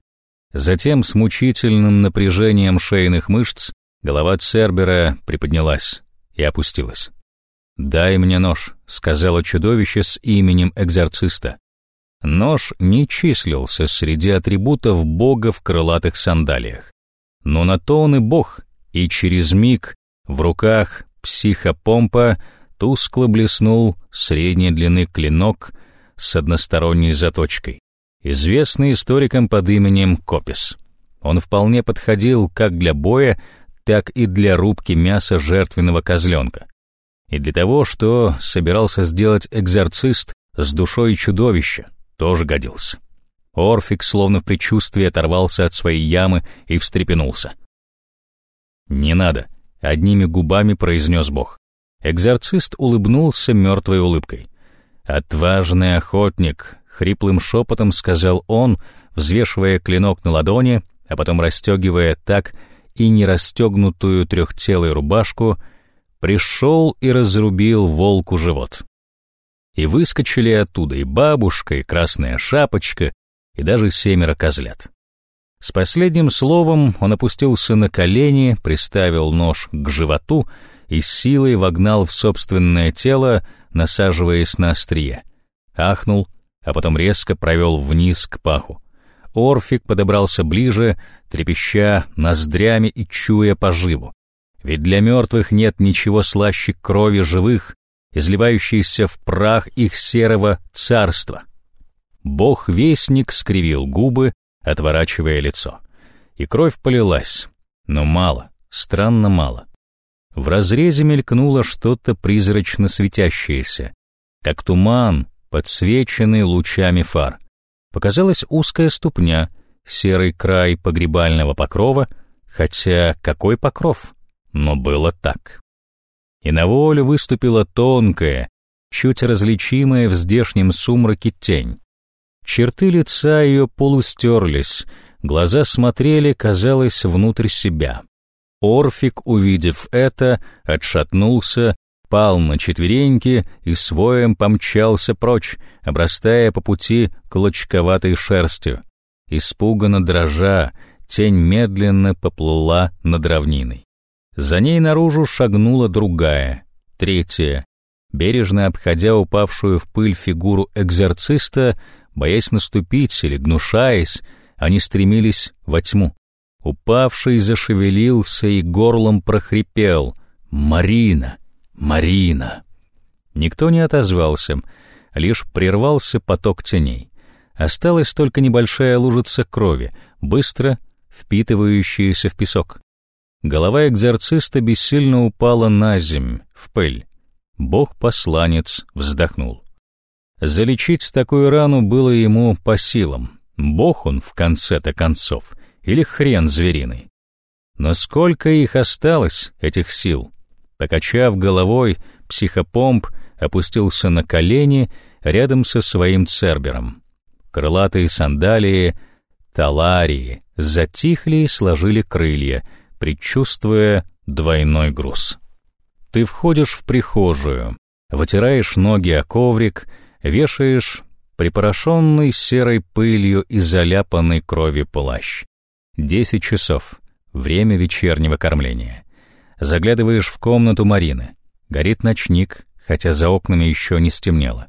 Затем с мучительным напряжением шейных мышц голова Цербера приподнялась и опустилась. «Дай мне нож», — сказала чудовище с именем экзорциста. Нож не числился среди атрибутов бога в крылатых сандалиях. Но на то он и бог, и через миг в руках психопомпа тускло блеснул средней длины клинок с односторонней заточкой, известный историком под именем Копис. Он вполне подходил как для боя, так и для рубки мяса жертвенного козленка. И для того, что собирался сделать экзорцист с душой чудовища, тоже годился. Орфик, словно в предчувствии, оторвался от своей ямы и встрепенулся. «Не надо», — одними губами произнес Бог. Экзорцист улыбнулся мертвой улыбкой. «Отважный охотник», — хриплым шепотом сказал он, взвешивая клинок на ладони, а потом расстегивая так и не расстегнутую трехтелую рубашку, пришел и разрубил волку живот. И выскочили оттуда и бабушка, и красная шапочка, и даже семеро козлят. С последним словом он опустился на колени, приставил нож к животу и силой вогнал в собственное тело, насаживаясь на острие. Ахнул, а потом резко провел вниз к паху. Орфик подобрался ближе, трепеща ноздрями и чуя поживу. Ведь для мертвых нет ничего слаще крови живых, изливающейся в прах их серого царства. Бог-вестник скривил губы, отворачивая лицо. И кровь полилась, но мало, странно мало. В разрезе мелькнуло что-то призрачно светящееся, как туман, подсвеченный лучами фар. Показалась узкая ступня, серый край погребального покрова, хотя какой покров? Но было так. И на волю выступила тонкая, чуть различимая в здешнем сумраке тень. Черты лица ее полустерлись, глаза смотрели, казалось, внутрь себя. Орфик, увидев это, отшатнулся, пал на четвереньки и своем помчался прочь, обрастая по пути клочковатой шерстью. Испуганно дрожа, тень медленно поплыла над равниной. За ней наружу шагнула другая, третья. Бережно обходя упавшую в пыль фигуру экзорциста, Боясь наступить или гнушаясь, они стремились во тьму. Упавший зашевелился и горлом прохрипел «Марина! Марина!». Никто не отозвался, лишь прервался поток теней. Осталась только небольшая лужица крови, быстро впитывающаяся в песок. Голова экзорциста бессильно упала на земь, в пыль. Бог-посланец вздохнул. Залечить такую рану было ему по силам. Бог он в конце-то концов, или хрен звериный. Но сколько их осталось, этих сил? Покачав головой, психопомп опустился на колени рядом со своим цербером. Крылатые сандалии, таларии затихли и сложили крылья, предчувствуя двойной груз. Ты входишь в прихожую, вытираешь ноги о коврик — вешаешь припорошенный серой пылью и заляпанный кровью плащ. Десять часов. Время вечернего кормления. Заглядываешь в комнату Марины. Горит ночник, хотя за окнами еще не стемнело.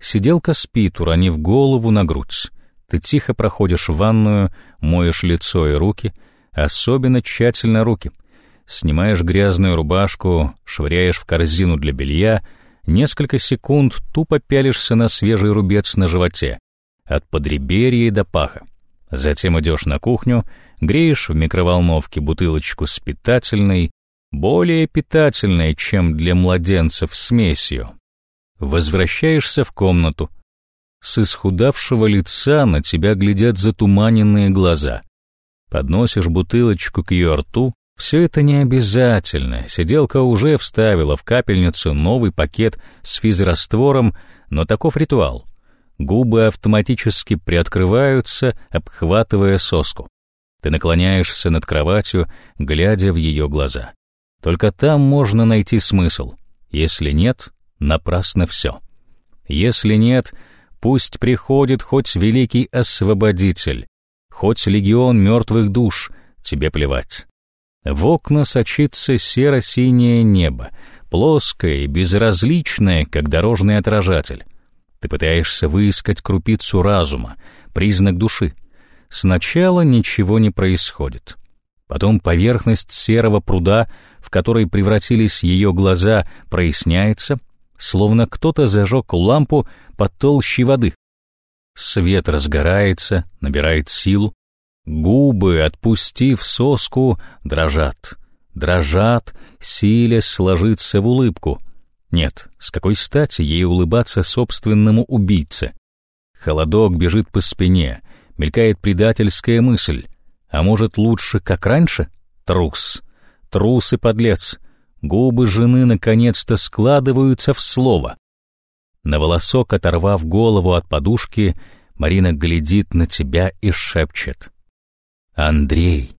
Сиделка спит, уронив голову на грудь. Ты тихо проходишь в ванную, моешь лицо и руки, особенно тщательно руки. Снимаешь грязную рубашку, швыряешь в корзину для белья — Несколько секунд тупо пялишься на свежий рубец на животе, от подреберья до паха. Затем идешь на кухню, греешь в микроволновке бутылочку с питательной, более питательной, чем для младенцев, смесью. Возвращаешься в комнату. С исхудавшего лица на тебя глядят затуманенные глаза. Подносишь бутылочку к ее рту, все это не обязательно. Сиделка уже вставила в капельницу новый пакет с физраствором, но таков ритуал. Губы автоматически приоткрываются, обхватывая соску. Ты наклоняешься над кроватью, глядя в ее глаза. Только там можно найти смысл. Если нет, напрасно все. Если нет, пусть приходит хоть великий освободитель, хоть легион мертвых душ, тебе плевать. В окна сочится серо-синее небо, плоское и безразличное, как дорожный отражатель. Ты пытаешься выискать крупицу разума, признак души. Сначала ничего не происходит. Потом поверхность серого пруда, в который превратились ее глаза, проясняется, словно кто-то зажег лампу под толщей воды. Свет разгорается, набирает силу. Губы, отпустив соску, дрожат. Дрожат, силясь сложиться в улыбку. Нет, с какой стати ей улыбаться собственному убийце? Холодок бежит по спине, мелькает предательская мысль. А может, лучше, как раньше? Трус. Трус и подлец. Губы жены наконец-то складываются в слово. На волосок оторвав голову от подушки, Марина глядит на тебя и шепчет. «Андрей,